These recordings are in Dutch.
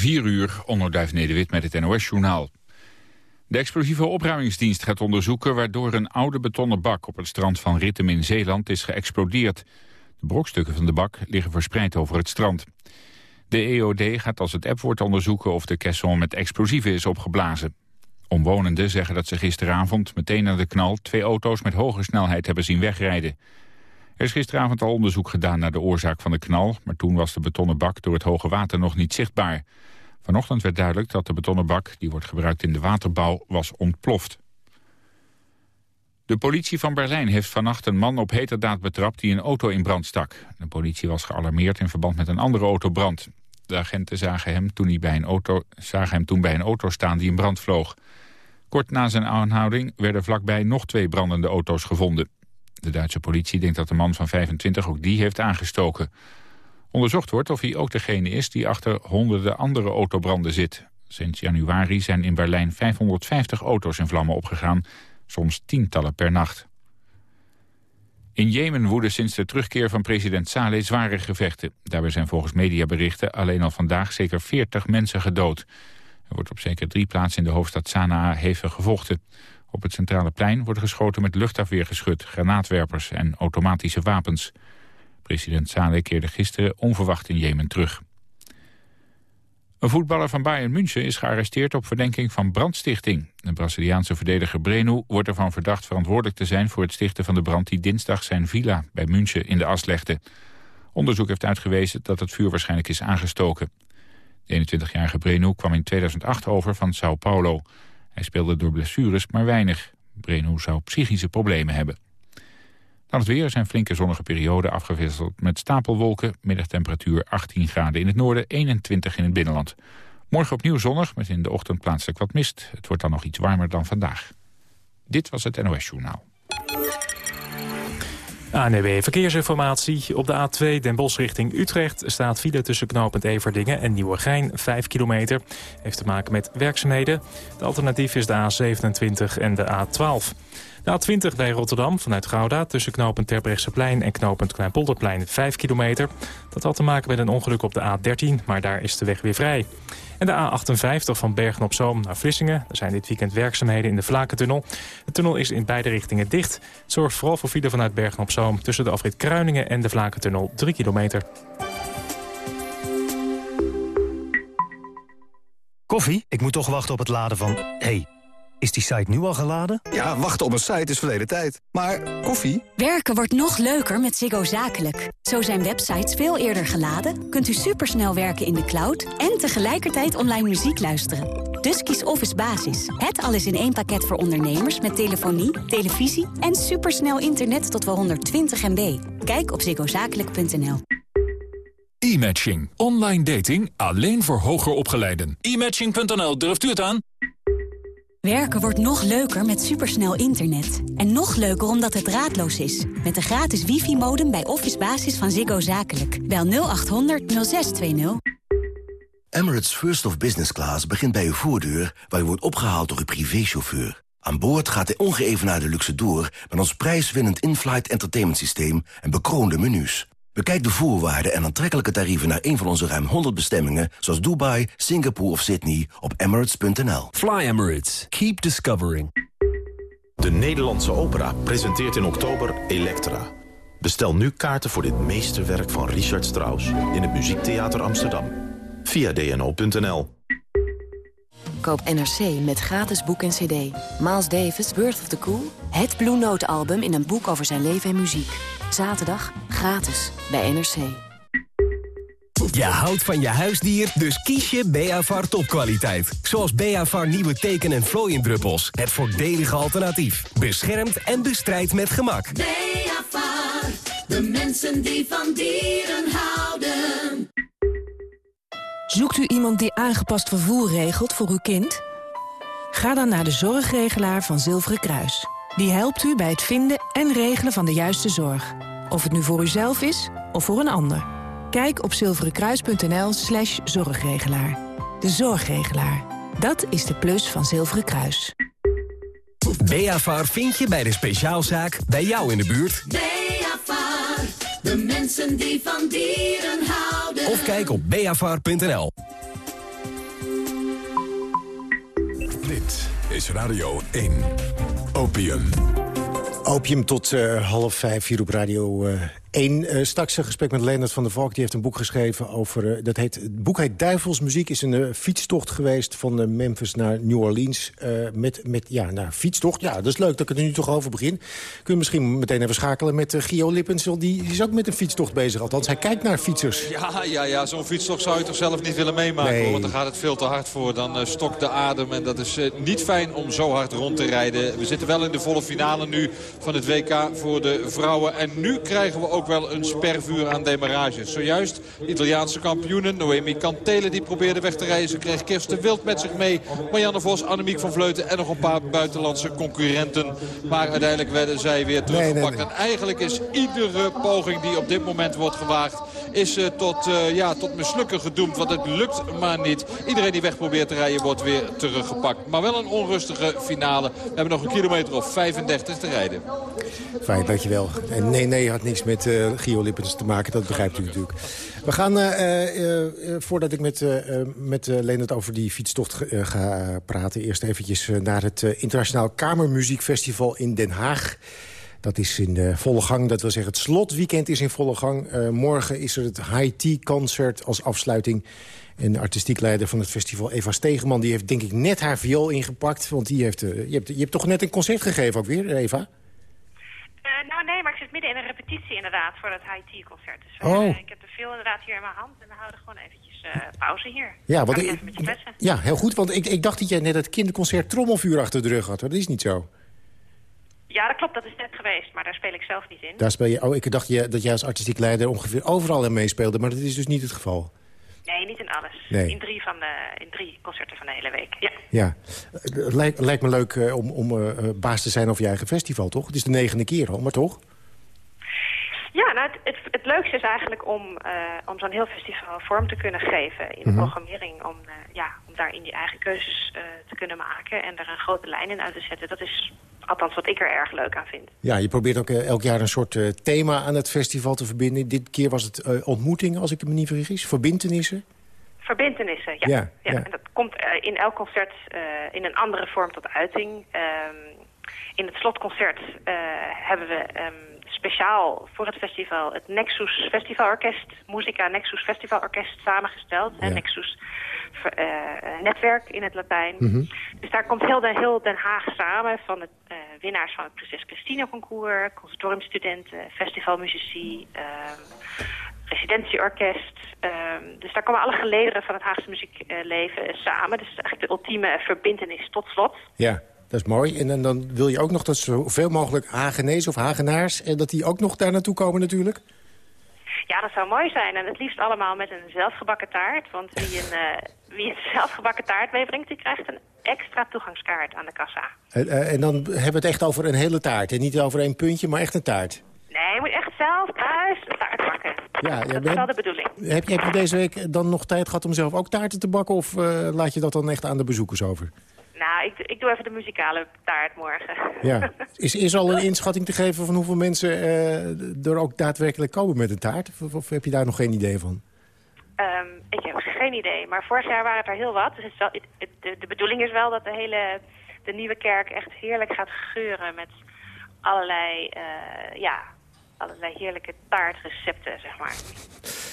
4 uur, onderduif Nederwit met het NOS-journaal. De explosieve opruimingsdienst gaat onderzoeken... waardoor een oude betonnen bak op het strand van Rittem in Zeeland is geëxplodeerd. De brokstukken van de bak liggen verspreid over het strand. De EOD gaat als het app onderzoeken of de caisson met explosieven is opgeblazen. Omwonenden zeggen dat ze gisteravond meteen na de knal... twee auto's met hoge snelheid hebben zien wegrijden. Er is gisteravond al onderzoek gedaan naar de oorzaak van de knal... maar toen was de betonnen bak door het hoge water nog niet zichtbaar. Vanochtend werd duidelijk dat de betonnen bak, die wordt gebruikt in de waterbouw, was ontploft. De politie van Berlijn heeft vannacht een man op heterdaad betrapt die een auto in brand stak. De politie was gealarmeerd in verband met een andere autobrand. De agenten zagen hem toen, bij een auto, zagen hem toen bij een auto staan die in brand vloog. Kort na zijn aanhouding werden vlakbij nog twee brandende auto's gevonden. De Duitse politie denkt dat de man van 25 ook die heeft aangestoken. Onderzocht wordt of hij ook degene is die achter honderden andere autobranden zit. Sinds januari zijn in Berlijn 550 auto's in vlammen opgegaan, soms tientallen per nacht. In Jemen woeden sinds de terugkeer van president Saleh zware gevechten. Daarbij zijn volgens mediaberichten alleen al vandaag zeker 40 mensen gedood. Er wordt op zeker drie plaatsen in de hoofdstad Sanaa hevig gevochten. Op het centrale plein wordt geschoten met luchtafweergeschut, granaatwerpers en automatische wapens. President Saleh keerde gisteren onverwacht in Jemen terug. Een voetballer van Bayern München is gearresteerd op verdenking van brandstichting. De Braziliaanse verdediger Breno wordt ervan verdacht verantwoordelijk te zijn voor het stichten van de brand die dinsdag zijn villa bij München in de as legde. Onderzoek heeft uitgewezen dat het vuur waarschijnlijk is aangestoken. De 21-jarige Breno kwam in 2008 over van Sao Paulo. Hij speelde door blessures maar weinig. Breno zou psychische problemen hebben. Dan het weer zijn flinke zonnige periode afgewisseld met stapelwolken. Middagtemperatuur 18 graden in het noorden, 21 in het binnenland. Morgen opnieuw zonnig, met in de ochtend plaatselijk wat mist. Het wordt dan nog iets warmer dan vandaag. Dit was het NOS Journaal. ANW Verkeersinformatie. Op de A2 Den Bosch richting Utrecht staat file tussen knooppunt Everdingen en Nieuwegein, 5 kilometer. Heeft te maken met werkzaamheden. De alternatief is de A27 en de A12. De A20 bij Rotterdam vanuit Gouda tussen knooppunt Terbrechtseplein en knooppunt Kleinpolderplein 5 kilometer. Dat had te maken met een ongeluk op de A13, maar daar is de weg weer vrij. En de A58 van Bergen op Zoom naar Vlissingen. Er zijn dit weekend werkzaamheden in de Vlakentunnel. De tunnel is in beide richtingen dicht. Het zorgt vooral voor file vanuit Bergen op Zoom... tussen de afrit Kruiningen en de Vlakentunnel 3 kilometer. Koffie? Ik moet toch wachten op het laden van... Hey, is die site nu al geladen? Ja, wachten op een site is verleden tijd. Maar koffie? Werken wordt nog leuker met Ziggo Zakelijk. Zo zijn websites veel eerder geladen, kunt u supersnel werken in de cloud... en tegelijkertijd online muziek luisteren. Dus kies Office Basis. Het alles in één pakket voor ondernemers met telefonie, televisie... en supersnel internet tot wel 120 MB. Kijk op ziggozakelijk.nl. E-matching. Online dating alleen voor hoger opgeleiden. E-matching.nl, durft u het aan? Werken wordt nog leuker met supersnel internet. En nog leuker omdat het draadloos is. Met de gratis wifi-modem bij Office Basis van Ziggo Zakelijk. Bel 0800 0620. Emirates First of Business Class begint bij uw voordeur... waar u wordt opgehaald door uw privéchauffeur. Aan boord gaat de ongeëvenaarde luxe door... met ons prijswinnend in-flight entertainment systeem en bekroonde menus. Bekijk de voorwaarden en aantrekkelijke tarieven naar een van onze ruim 100 bestemmingen... zoals Dubai, Singapore of Sydney op emirates.nl. Fly Emirates. Keep discovering. De Nederlandse Opera presenteert in oktober Elektra. Bestel nu kaarten voor dit meesterwerk van Richard Strauss... in het Muziektheater Amsterdam. Via dno.nl. Koop NRC met gratis boek en cd. Miles Davis, Birth of the Cool. Het Blue Note album in een boek over zijn leven en muziek. Zaterdag gratis bij NRC. Je houdt van je huisdier, dus kies je Beavar topkwaliteit. Zoals Beavar nieuwe teken- en vlooiendruppels. Het voordelige alternatief. Beschermt en bestrijdt met gemak. Beavar, de mensen die van dieren houden. Zoekt u iemand die aangepast vervoer regelt voor uw kind? Ga dan naar de zorgregelaar van Zilveren Kruis. Die helpt u bij het vinden en regelen van de juiste zorg. Of het nu voor uzelf is of voor een ander. Kijk op zilverenkruis.nl slash zorgregelaar. De zorgregelaar. Dat is de plus van Zilveren Kruis. Beafar vind je bij de speciaalzaak bij jou in de buurt. Beafar, de mensen die van dieren houden. Of kijk op beafar.nl. Dit is Radio 1. Opium. Opium tot uh, half vijf hier op Radio uh, 1. Uh, straks een gesprek met Leonard van der Valk. Die heeft een boek geschreven over... Uh, dat heet, het boek heet Duivelsmuziek. is een uh, fietstocht geweest van Memphis naar New Orleans. met, met, ja, nou, fietstocht. Ja, dat is leuk dat ik er nu toch over begin. Kun je misschien meteen even schakelen met Gio Lippens. Die, die is ook met een fietstocht bezig. Althans, hij kijkt naar fietsers. Ja, ja, ja zo'n fietstocht zou je toch zelf niet willen meemaken. Nee. Hoor, want dan gaat het veel te hard voor. Dan stokt de adem. En dat is niet fijn om zo hard rond te rijden. We zitten wel in de volle finale nu van het WK voor de vrouwen. En nu krijgen we ook wel een spervuur aan demarage. Zojuist Italiaanse kampioenen Noemi Cantele die probeerde weg te reizen. Kreeg Kirsten Wild met zich mee. Marianne Vos, Annemiek van Vleuten en nog een paar buitenlandse concurrenten. Maar uiteindelijk werden zij weer teruggepakt. En eigenlijk is iedere poging die op dit moment wordt gewaagd... is uh, tot, uh, ja, tot mislukken gedoemd. Want het lukt maar niet. Iedereen die weg probeert te rijden wordt weer teruggepakt. Maar wel een onrustige finale. We hebben nog een kilometer of 35 te rijden. Fijn, dankjewel. En nee, nee had niks met uh, Gio Lippens te maken, dat begrijpt u natuurlijk. We gaan, uh, uh, voordat ik met, met Leonard over die fietstocht ga praten... eerst eventjes naar het Internationaal Kamermuziekfestival in Den Haag. Dat is in volle gang, dat wil zeggen het slotweekend is in volle gang. morgen is er het High Tea Concert als afsluiting. En de artistiek leider van het festival, Eva Stegeman... die heeft denk ik net haar viool ingepakt. Want die heeft, je, hebt, je hebt toch net een concert gegeven ook weer, Eva? nou nee, maar ik zit midden in een repetitie inderdaad voor dat high tea concert. Dus oh. ik heb de veel inderdaad hier in mijn hand en we houden gewoon eventjes pauze hier. Ja, want ik ja, heel goed, want ik, ik dacht dat jij net het kinderconcert Trommelvuur achter de rug had, maar dat is niet zo. Ja, dat klopt, dat is net geweest, maar daar speel ik zelf niet in. Daar speel je, oh, ik dacht je, dat jij als artistiek leider ongeveer overal in meespeelde, maar dat is dus niet het geval. Nee, niet in alles. Nee. In, drie van de, in drie concerten van de hele week, ja. Ja, het lijkt, lijkt me leuk uh, om, om uh, baas te zijn over je eigen festival, toch? Het is de negende keer al, maar toch? Ja, nou, het, het, het leukste is eigenlijk om, uh, om zo'n heel festival vorm te kunnen geven in de mm -hmm. programmering. Om, ja, daarin die eigen keuzes te kunnen maken en er een grote lijn in uit te zetten. Dat is althans wat ik er erg leuk aan vind. Ja, je probeert ook elk jaar een soort thema aan het festival te verbinden. Dit keer was het ontmoetingen, als ik me niet vergis. Verbintenissen. Verbintenissen, ja. ja, ja. En dat komt in elk concert in een andere vorm tot uiting. Um, in het slotconcert hebben we um, speciaal voor het festival het Nexus Festival Orkest, Musica Nexus Festival Orkest samengesteld. Ja. Nexus netwerk in het Latijn. Mm -hmm. Dus daar komt heel Den, heel Den Haag samen van de winnaars van het Prinses Christina Concours, conservatoriumstudenten, festivalmuzici, residentieorkest. Um, dus daar komen alle gelederen van het Haagse muziekleven samen. Dus eigenlijk de ultieme verbindenis tot slot. Ja, dat is mooi. En dan, dan wil je ook nog dat zoveel mogelijk Hagenees of Hagenaars... en dat die ook nog daar naartoe komen natuurlijk? Ja, dat zou mooi zijn. En het liefst allemaal met een zelfgebakken taart. Want wie een, uh, wie een zelfgebakken taart meebrengt, die krijgt een extra toegangskaart aan de kassa. En, uh, en dan hebben we het echt over een hele taart. En niet over één puntje, maar echt een taart. Nee, je moet echt zelf thuis een taart bakken. Ja, dat is wel de bedoeling. Heb je, heb je deze week dan nog tijd gehad om zelf ook taarten te bakken? Of uh, laat je dat dan echt aan de bezoekers over? Nou, ik, ik doe even de muzikale taart morgen. Ja. Is, is al een inschatting te geven van hoeveel mensen uh, er ook daadwerkelijk komen met een taart? Of, of, heb je daar nog geen idee van? Um, ik heb geen idee, maar vorig jaar waren het er heel wat. Dus het is wel, het, het, de, de bedoeling is wel dat de hele de nieuwe kerk echt heerlijk gaat geuren met allerlei uh, ja, allerlei heerlijke taartrecepten, zeg maar.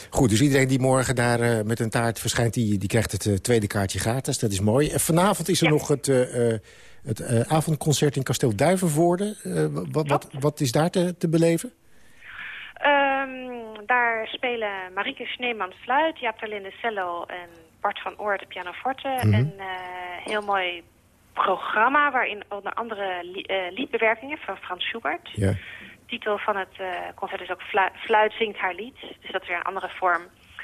Goed, dus iedereen die morgen daar uh, met een taart verschijnt... die, die krijgt het uh, tweede kaartje gratis. Dat is mooi. En vanavond is er ja. nog het, uh, het avondconcert in Kasteel Duivenvoorde. wat, wat, wat, is daar te, te beleven? Um, daar spelen Marieke Sneeman fluit, Jaap Terlinde cello en Bart van Oort pianoforte. Mm -hmm. En heel mooi programma waarin onder andere li liedbewerkingen van Frans Schubert... Ja titel van het uh, concert is ook Fluit, Fluit zingt haar lied. Dus dat is weer een andere vorm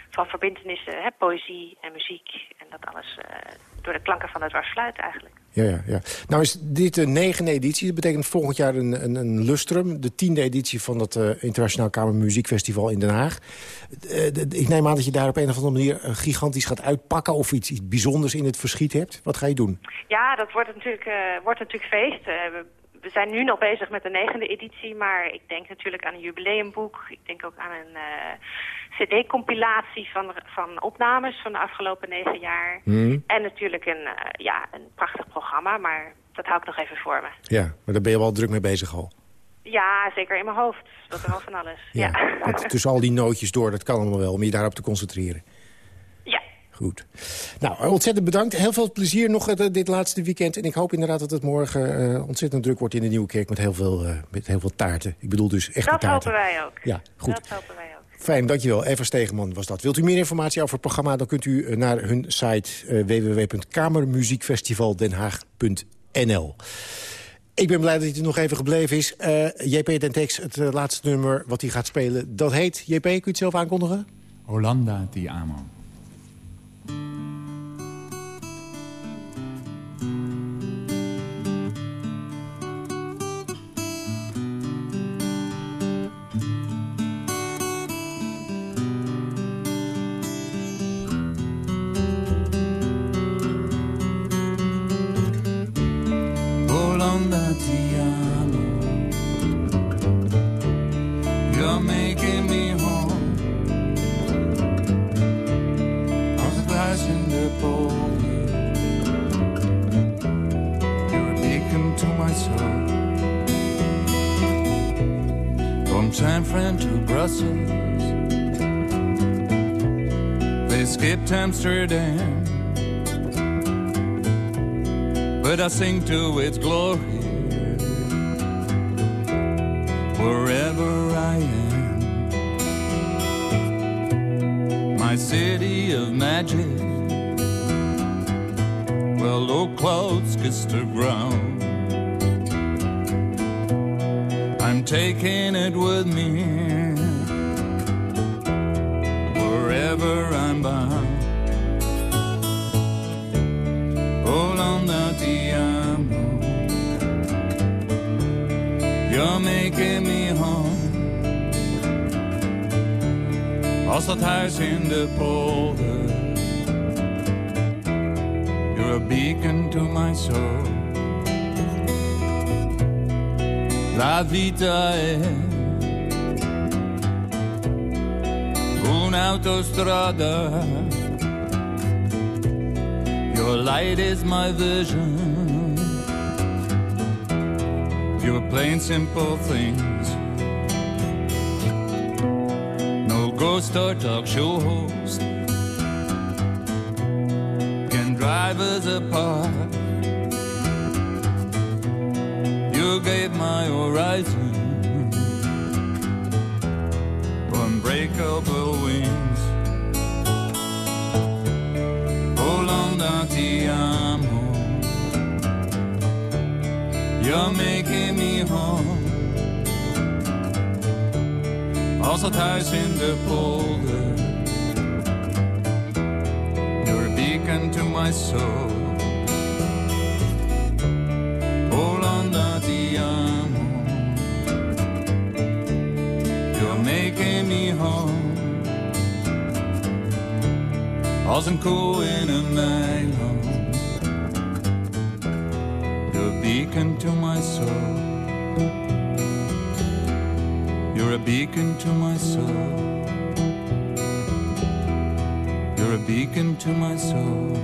van verbindenissen, hè, poëzie en muziek. En dat alles uh, door de klanken van het dwarsfluit eigenlijk. Ja, ja, ja. Nou is dit de negende editie. Dat betekent volgend jaar een, een, een lustrum. De tiende editie van het uh, Internationaal Kamermuziekfestival in Den Haag. Ik neem aan dat je daar op een of andere manier gigantisch gaat uitpakken... of iets, iets bijzonders in het verschiet hebt. Wat ga je doen? Ja, dat wordt natuurlijk, wordt natuurlijk feest. We zijn nu nog bezig met de negende editie, maar ik denk natuurlijk aan een jubileumboek. Ik denk ook aan een cd-compilatie van, van opnames van de afgelopen negen jaar. Hmm. En natuurlijk een, ja, een prachtig programma, maar dat hou ik nog even voor me. Ja, maar daar ben je wel druk mee bezig al. Ja, zeker in mijn hoofd. Dat er al van alles. Ja, ja. tussen al die nootjes door, dat kan allemaal wel, om je daarop te concentreren. Goed. Nou, ontzettend bedankt. Heel veel plezier nog uh, dit laatste weekend. En ik hoop inderdaad dat het morgen uh, ontzettend druk wordt in de Nieuwe Kerk... met heel veel, uh, met heel veel taarten. Ik bedoel dus echt taarten. Dat hopen wij ook. Ja, goed. Dat hopen wij ook. Fijn, dankjewel. Eva Stegeman was dat. Wilt u meer informatie over het programma... dan kunt u naar hun site www.kamermuziekfestivaldenhaag.nl. Ik ben blij dat hij er nog even gebleven is. Uh, JP Dentex, het uh, laatste nummer wat hij gaat spelen, dat heet... JP, kun je het zelf aankondigen? Hollanda ti amo. Tatiana. You're making me whole. I'm surprised in the You're taken to my soul. From San Fran to Brussels. They skipped Amsterdam but I sing to its glory wherever I am. My city of magic, well, low clouds kissed the ground. I'm taking it with me wherever I'm bound. On, the amo. You're making me Als dat in de polder. You're a beacon to my soul. La vita è un'autostrada. Your light is my vision. Your plain simple things. Ghost or talk show host can drive us apart. Als het huis in de polder. You're a beacon to my soul. als een koe in een weiland. You're a beacon to my soul. Beacon to my soul. You're a beacon to my soul.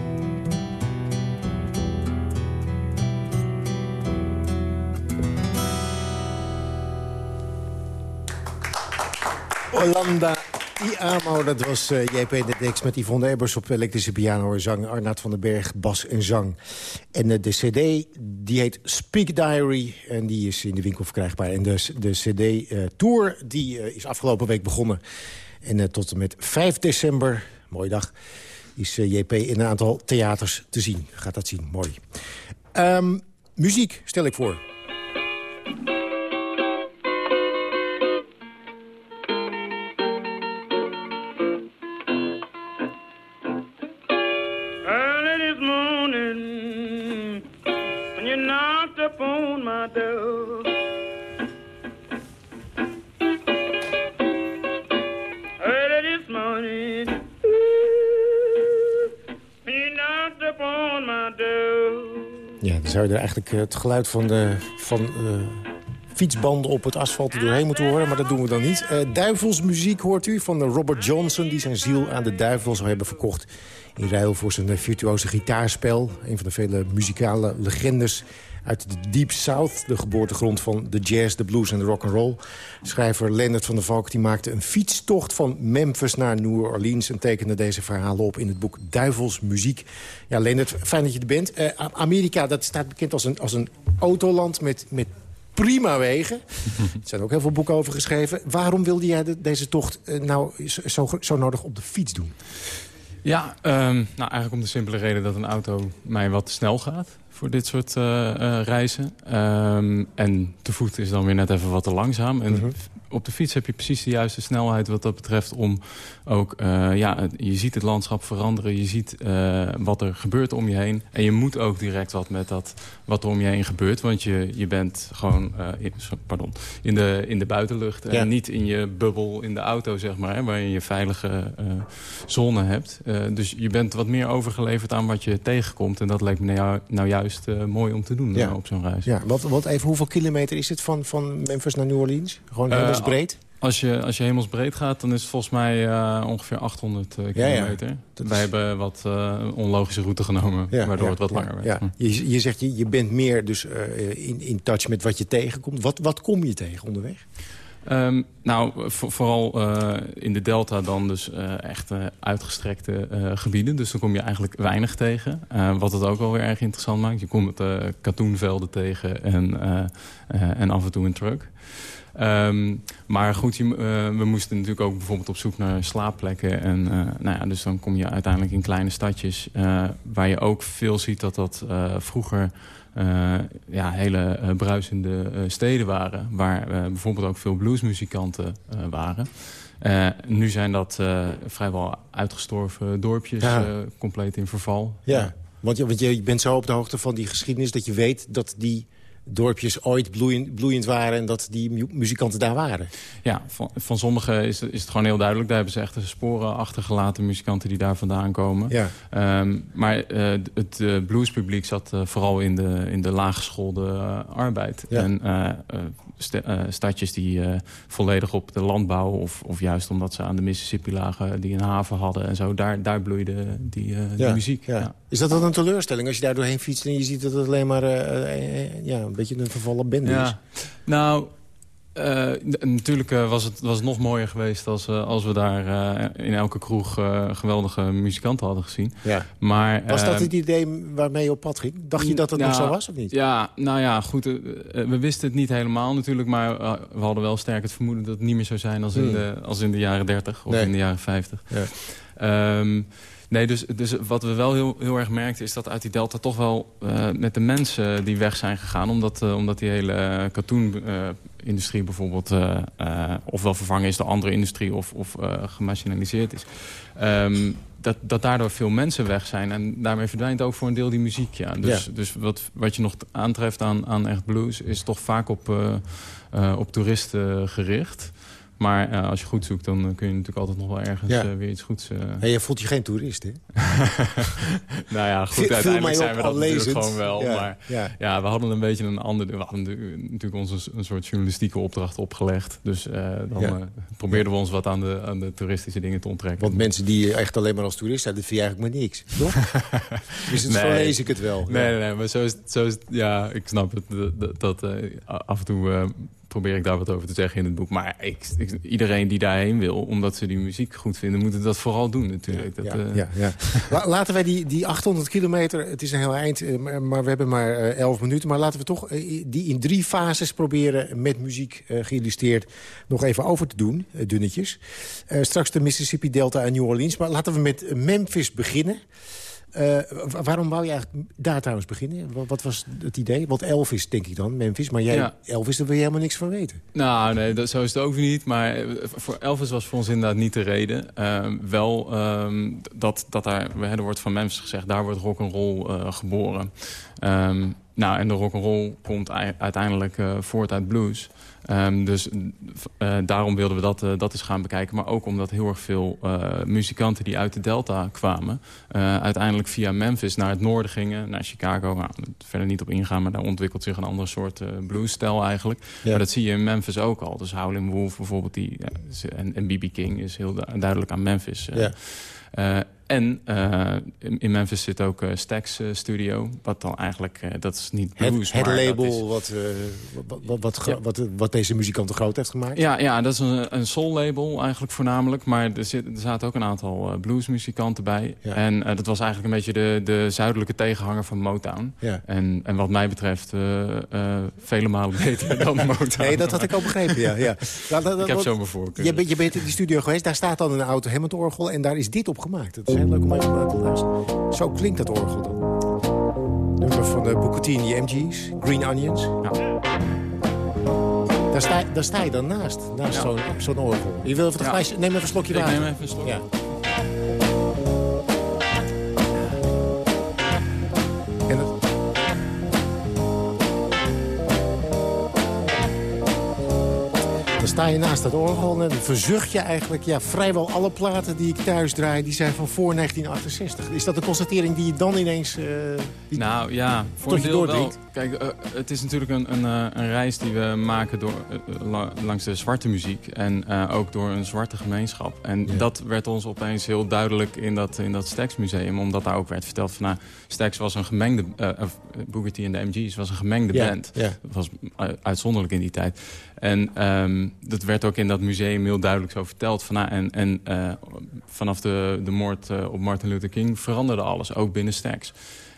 Hollanda Iamo, dat was uh, JP de Dex met Yvonne Ebers op elektrische piano zang. Arnaud van den Berg, bas en zang. En uh, de cd, die heet Speak Diary en die is in de winkel verkrijgbaar. En de, cd-tour, uh, die is afgelopen week begonnen. En tot en met 5 december, mooie dag, is JP in een aantal theaters te zien. Gaat dat zien, mooi. Um, muziek stel ik voor. Zou je er eigenlijk het geluid van de... Van, fietsbanden op het asfalt doorheen moeten horen. Maar dat doen we dan niet. Uh, duivelsmuziek hoort u van Robert Johnson... die zijn ziel aan de duivel zou hebben verkocht... in ruil voor zijn virtuose gitaarspel. Een van de vele muzikale legendes uit de Deep South, de geboortegrond van de jazz, de blues en de rock and roll. Schrijver Leonard van der Valk die maakte een fietstocht van Memphis naar New Orleans... en tekende deze verhalen op in het boek Duivels Muziek. Ja, Leonard, fijn dat je er bent. Uh, Amerika, dat staat bekend als een, als een autoland met, met prima wegen. er zijn ook heel veel boeken over geschreven. Waarom wilde jij deze tocht uh, nou zo, zo nodig op de fiets doen? Ja, um, nou eigenlijk om de simpele reden dat een auto mij wat snel gaat voor dit soort uh, uh, reizen. Um, en te voet is dan weer net even wat te langzaam. En mhm op de fiets heb je precies de juiste snelheid wat dat betreft om ook, uh, ja, je ziet het landschap veranderen, je ziet uh, wat er gebeurt om je heen. En je moet ook direct wat met dat wat er om je heen gebeurt, want je, je bent gewoon, uh, in, pardon, in de, in de buitenlucht en niet in je bubbel in de auto, zeg maar, hè, waar je je veilige zone hebt. dus je bent wat meer overgeleverd aan wat je tegenkomt en dat lijkt me nou, nou juist mooi om te doen ja. op zo'n reis. Ja, wat, wat even, hoeveel kilometer is het van, van Memphis naar New Orleans? Gewoon hemelsbreed? Als je, als je hemelsbreed gaat, dan is het volgens mij uh, ongeveer 800 uh, kilometer. Ja, ja. Wij hebben wat uh, onlogische route genomen, ja, waardoor het wat langer werd. Je, je zegt, je, je bent meer dus in, in touch met wat je tegenkomt. Wat, wat kom je tegen onderweg? Um, nou, vooral uh, in de delta dan dus uh, echt uh, uitgestrekte gebieden. Dus dan kom je eigenlijk weinig tegen. wat het ook wel weer erg interessant maakt. Je komt katoenvelden tegen en, en af en toe een truck. Um, maar goed, je, uh, we moesten natuurlijk ook bijvoorbeeld op zoek naar slaapplekken. En uh, nou ja, dus dan kom je uiteindelijk in kleine stadjes... Uh, waar je ook veel ziet dat dat vroeger ja, hele bruisende steden waren. Waar bijvoorbeeld ook veel bluesmuzikanten waren. nu zijn dat vrijwel uitgestorven dorpjes, ja. compleet in verval. Ja, want je bent zo op de hoogte van die geschiedenis... dat je weet dat die dorpjes ooit bloeiend, bloeiend, waren... en dat die muzikanten daar waren. Ja, van, van sommigen is, is het gewoon heel duidelijk. Daar hebben ze echt sporen achtergelaten, muzikanten die daar vandaan komen. Ja. Um, maar uh, het uh, bluespubliek zat uh, vooral in de, in de laaggeschoolde arbeid. Ja. En stadjes die volledig op de landbouw... Of, of juist omdat ze aan de Mississippi lagen, die een haven hadden en zo... daar, daar bloeide die, die muziek. Ja. Is dat dan een teleurstelling als je daar doorheen fietst... en je ziet dat het alleen maar ja, beetje een vervallen bende ja. is. Nou, natuurlijk uh, was, het, was het nog mooier geweest als, uh, als we daar in elke kroeg geweldige muzikanten hadden gezien. Ja. Maar, was dat het idee waarmee je op pad ging? Dacht je dat het nog zo was of niet? Ja, nou ja, goed. we wisten het niet helemaal natuurlijk. Maar we hadden wel sterk het vermoeden dat het niet meer zou zijn als, in, hmm. de, als in de jaren 30 of in de jaren 50. Ja. Um, Nee, dus, dus wat we wel heel, heel erg merkten... is dat uit die delta toch wel uh, met de mensen die weg zijn gegaan... omdat, uh, omdat die hele uh, katoenindustrie bijvoorbeeld... ofwel vervangen is door andere industrie of, of is... Um, dat, dat daardoor veel mensen weg zijn. En daarmee verdwijnt ook voor een deel die muziek. Ja. Dus, ja. dus wat, wat je nog aantreft aan, aan echt blues... is toch vaak op, op toeristen gericht... Maar uh, als je goed zoekt, dan kun je natuurlijk altijd nog wel ergens ja. uh, weer iets goeds... Uh... En je voelt je geen toerist, hè? nou ja, goed, Viel uiteindelijk zijn we dat natuurlijk gewoon wel. Ja. Maar ja. ja. we hadden een beetje een andere... We hadden natuurlijk ons een soort journalistieke opdracht opgelegd. Dus dan probeerden we ons wat aan de, aan de toeristische dingen te onttrekken. Want mensen die echt alleen maar als toerist zijn, dat vind je eigenlijk maar niks, toch? dus het, nee. zo lees ik het wel. Nee, nee, nee, maar zo is, zo is Ja, ik snap het. Dat, dat af en toe probeer ik daar wat over te zeggen in het boek. Maar ik, iedereen die daarheen wil, omdat ze die muziek goed vinden... moeten dat vooral doen natuurlijk. Dat, ja, uh... ja, laten wij die, die 800 kilometer, het is een heel eind... Eh, maar we hebben maar 11 uh, minuten. Maar laten we toch uh, die in drie fases proberen... met muziek geïllustreerd nog even over te doen, dunnetjes. straks de Mississippi Delta en New Orleans. Maar laten we met Memphis beginnen... Uh, waarom wou je eigenlijk daar trouwens beginnen? Wat, wat, was het idee? Want Elvis, denk ik dan, Memphis. Maar jij, ja. Elvis, daar wil je helemaal niks van weten. Nou, nee, dat, zo is het ook niet. Maar eh, voor Elvis was voor ons inderdaad niet de reden. Uh, wel um, dat, dat daar, er wordt van Memphis gezegd... daar wordt rock'n'roll uh, geboren. Um, nou, en de rock'n'roll komt uiteindelijk voort uit blues. Um, dus uh, daarom wilden we dat, uh, dat eens gaan bekijken. Maar ook omdat heel erg veel uh, muzikanten die uit de Delta kwamen... uiteindelijk via Memphis naar het noorden gingen, naar Chicago. Nou, verder niet op ingaan, maar daar ontwikkelt zich een andere soort bluesstijl eigenlijk. Ja. Maar dat zie je in Memphis ook al. Dus Howlin' Wolf bijvoorbeeld die, en B.B. King is heel duidelijk aan Memphis. Ja. En uh, in Memphis zit ook uh, Stax uh, Studio. Wat dan eigenlijk, dat is niet blues, Het, het label is... wat, wat, wat, ja. wat, wat, deze muzikanten groot heeft gemaakt? Ja, ja dat is een, een soul label eigenlijk voornamelijk. Maar er, zit, er zaten ook een aantal bluesmuzikanten bij. Ja. En dat was eigenlijk een beetje de, de zuidelijke tegenhanger van Motown. Ja. En, en wat mij betreft vele malen beter dan Motown. Nee, dat had ik al begrepen, ja. ja. Nou, dat, ik heb zo mijn voorkeur. Je, bent, je bent in die studio geweest, daar staat dan een auto Hammond-orgel... en daar is dit op gemaakt. Dat is heel leuk om even te luisteren. Zo klinkt dat orgel dan. Nummer van de de MG's, Green Onions. Ja. Daar, sta, daar sta je dan naast, naast ja. zo'n zo orgel. Je wil even ja. Neem even een slokje water. Ik neem even een slokje. Ja. Sta je naast dat orgel en verzucht je eigenlijk... Ja, vrijwel alle platen die ik thuis draai, die zijn van voor 1968. Is dat een constatering die je dan ineens... Uh, nou ja, voor een deel wel. Kijk, uh, het is natuurlijk een, een, uh, een, reis die we maken door, langs de zwarte muziek. En ook door een zwarte gemeenschap. En ja. dat werd ons opeens heel duidelijk in dat, in dat Stax Museum. Omdat daar ook werd verteld van... Nou, Stax was een gemengde... Booker T en de MG's was een gemengde ja. band. Ja. Dat was uitzonderlijk in die tijd. En um, dat werd ook in dat museum heel duidelijk zo verteld. Van, nou, en en uh, vanaf de, de moord uh, op Martin Luther King veranderde alles, ook binnen Stax.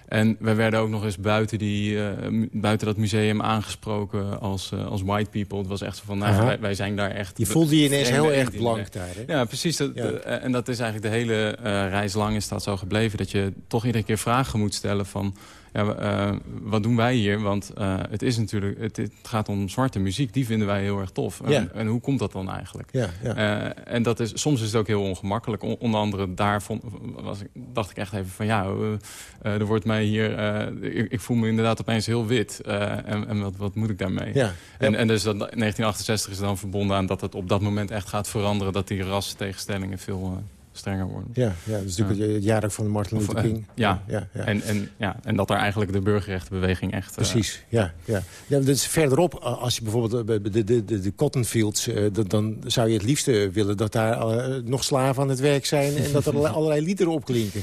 En wij werden ook nog eens buiten, die, uh, buiten dat museum aangesproken als, uh, als white people. Het was echt zo van, nou, wij, wij, zijn daar echt... Je voelde je ineens heel erg blank daar, hè? Ja, precies. Dat, ja. en dat is eigenlijk de hele reis lang is dat zo gebleven. Dat je toch iedere keer vragen moet stellen van ja, uh, wat doen wij hier? Want uh, het, is natuurlijk, het, het, gaat om zwarte muziek, die vinden wij heel erg tof. Ja. En, en, hoe komt dat dan eigenlijk? Ja, ja. Uh, en dat is, soms is het ook heel ongemakkelijk. O, onder andere daar was ik, dacht ik echt even van ja, er wordt mij hier... Ik, ik, voel me inderdaad opeens heel wit. en, en wat, wat moet ik daarmee? Ja, en, en dus dat 1968 is dan verbonden aan dat het op dat moment echt gaat veranderen. Dat die rastegenstellingen veel strenger worden. Ja, ja dat is natuurlijk ja. het van Martin Luther of, King. Uh, ja, ja, ja, En, en, ja, en dat er eigenlijk de burgerrechtenbeweging echt... Precies, uh, ja. ja. ja dus verderop, als je bijvoorbeeld de, de, de, de, de cottonfields... Uh, dan zou je het liefste willen dat daar nog slaven aan het werk zijn... en dat er allerlei liederen opklinken.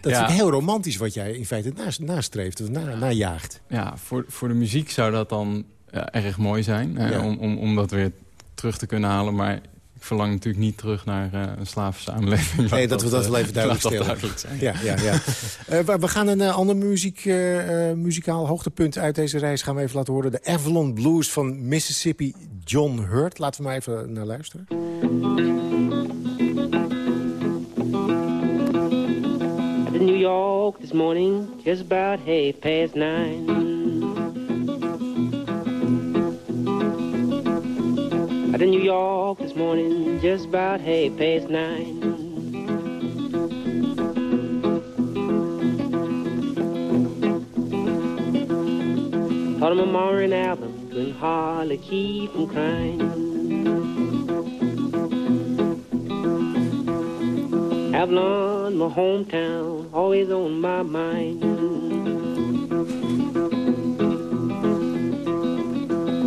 Dat ja. is heel romantisch wat jij in feite naast, nastreeft of na, najaagt. Ja, voor, voor de muziek zou dat dan erg mooi zijn. om, om, om dat weer terug te kunnen halen. Maar verlang natuurlijk niet terug naar uh, een slavensamenleving. Nee, dat, dat, we dat wel even duidelijk stellen. Duidelijk zijn. Ja, ja, ja. uh, we gaan een uh, ander muziek, muzikaal hoogtepunt uit deze reis gaan we even laten horen. De Avalon Blues van Mississippi John Hurt. Laten we maar even naar luisteren. In New York this morning, just about half past nine. In New York this morning, just about half past nine. Thought of my and Alvin couldn't hardly keep from crying. Avalon, my hometown, always on my mind.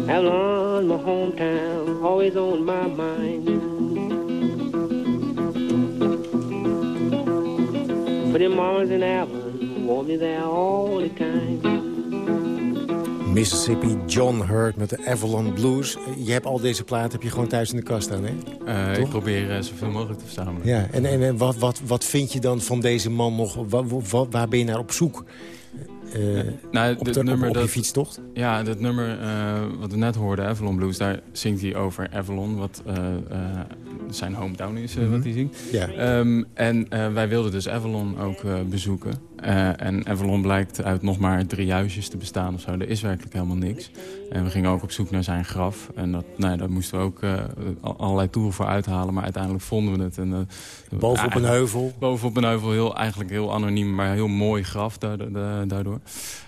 Avalon, my hometown, always on my mind. But in Mars and Avalon, want me there all the time. Mississippi John Hurt met de Avalon Blues. Je hebt al deze platen heb je gewoon thuis in de kast staan, hè? Uh, ik probeer uh, zoveel mogelijk te verzamelen. Ja, en, en wat, wat, wat vind je dan van deze man nog? Waar, waar ben je naar op zoek? Uh, nou, op, de, nummer op, op dat, fietstocht? Ja, dat nummer uh, wat we net hoorden, Avalon Blues... daar zingt hij over Avalon, wat uh, zijn hometown is, mm -hmm. wat hij zingt. Ja. Um, en wij wilden dus Avalon ook bezoeken. En Avalon blijkt uit nog maar drie huisjes te bestaan of zo. Er is werkelijk helemaal niks. En we gingen ook op zoek naar zijn graf. En dat, nou, daar moesten we ook allerlei toeren voor uithalen. Maar uiteindelijk vonden we het. En, bovenop een heuvel? Bovenop een heuvel, heel, eigenlijk heel anoniem, maar heel mooi graf daardoor.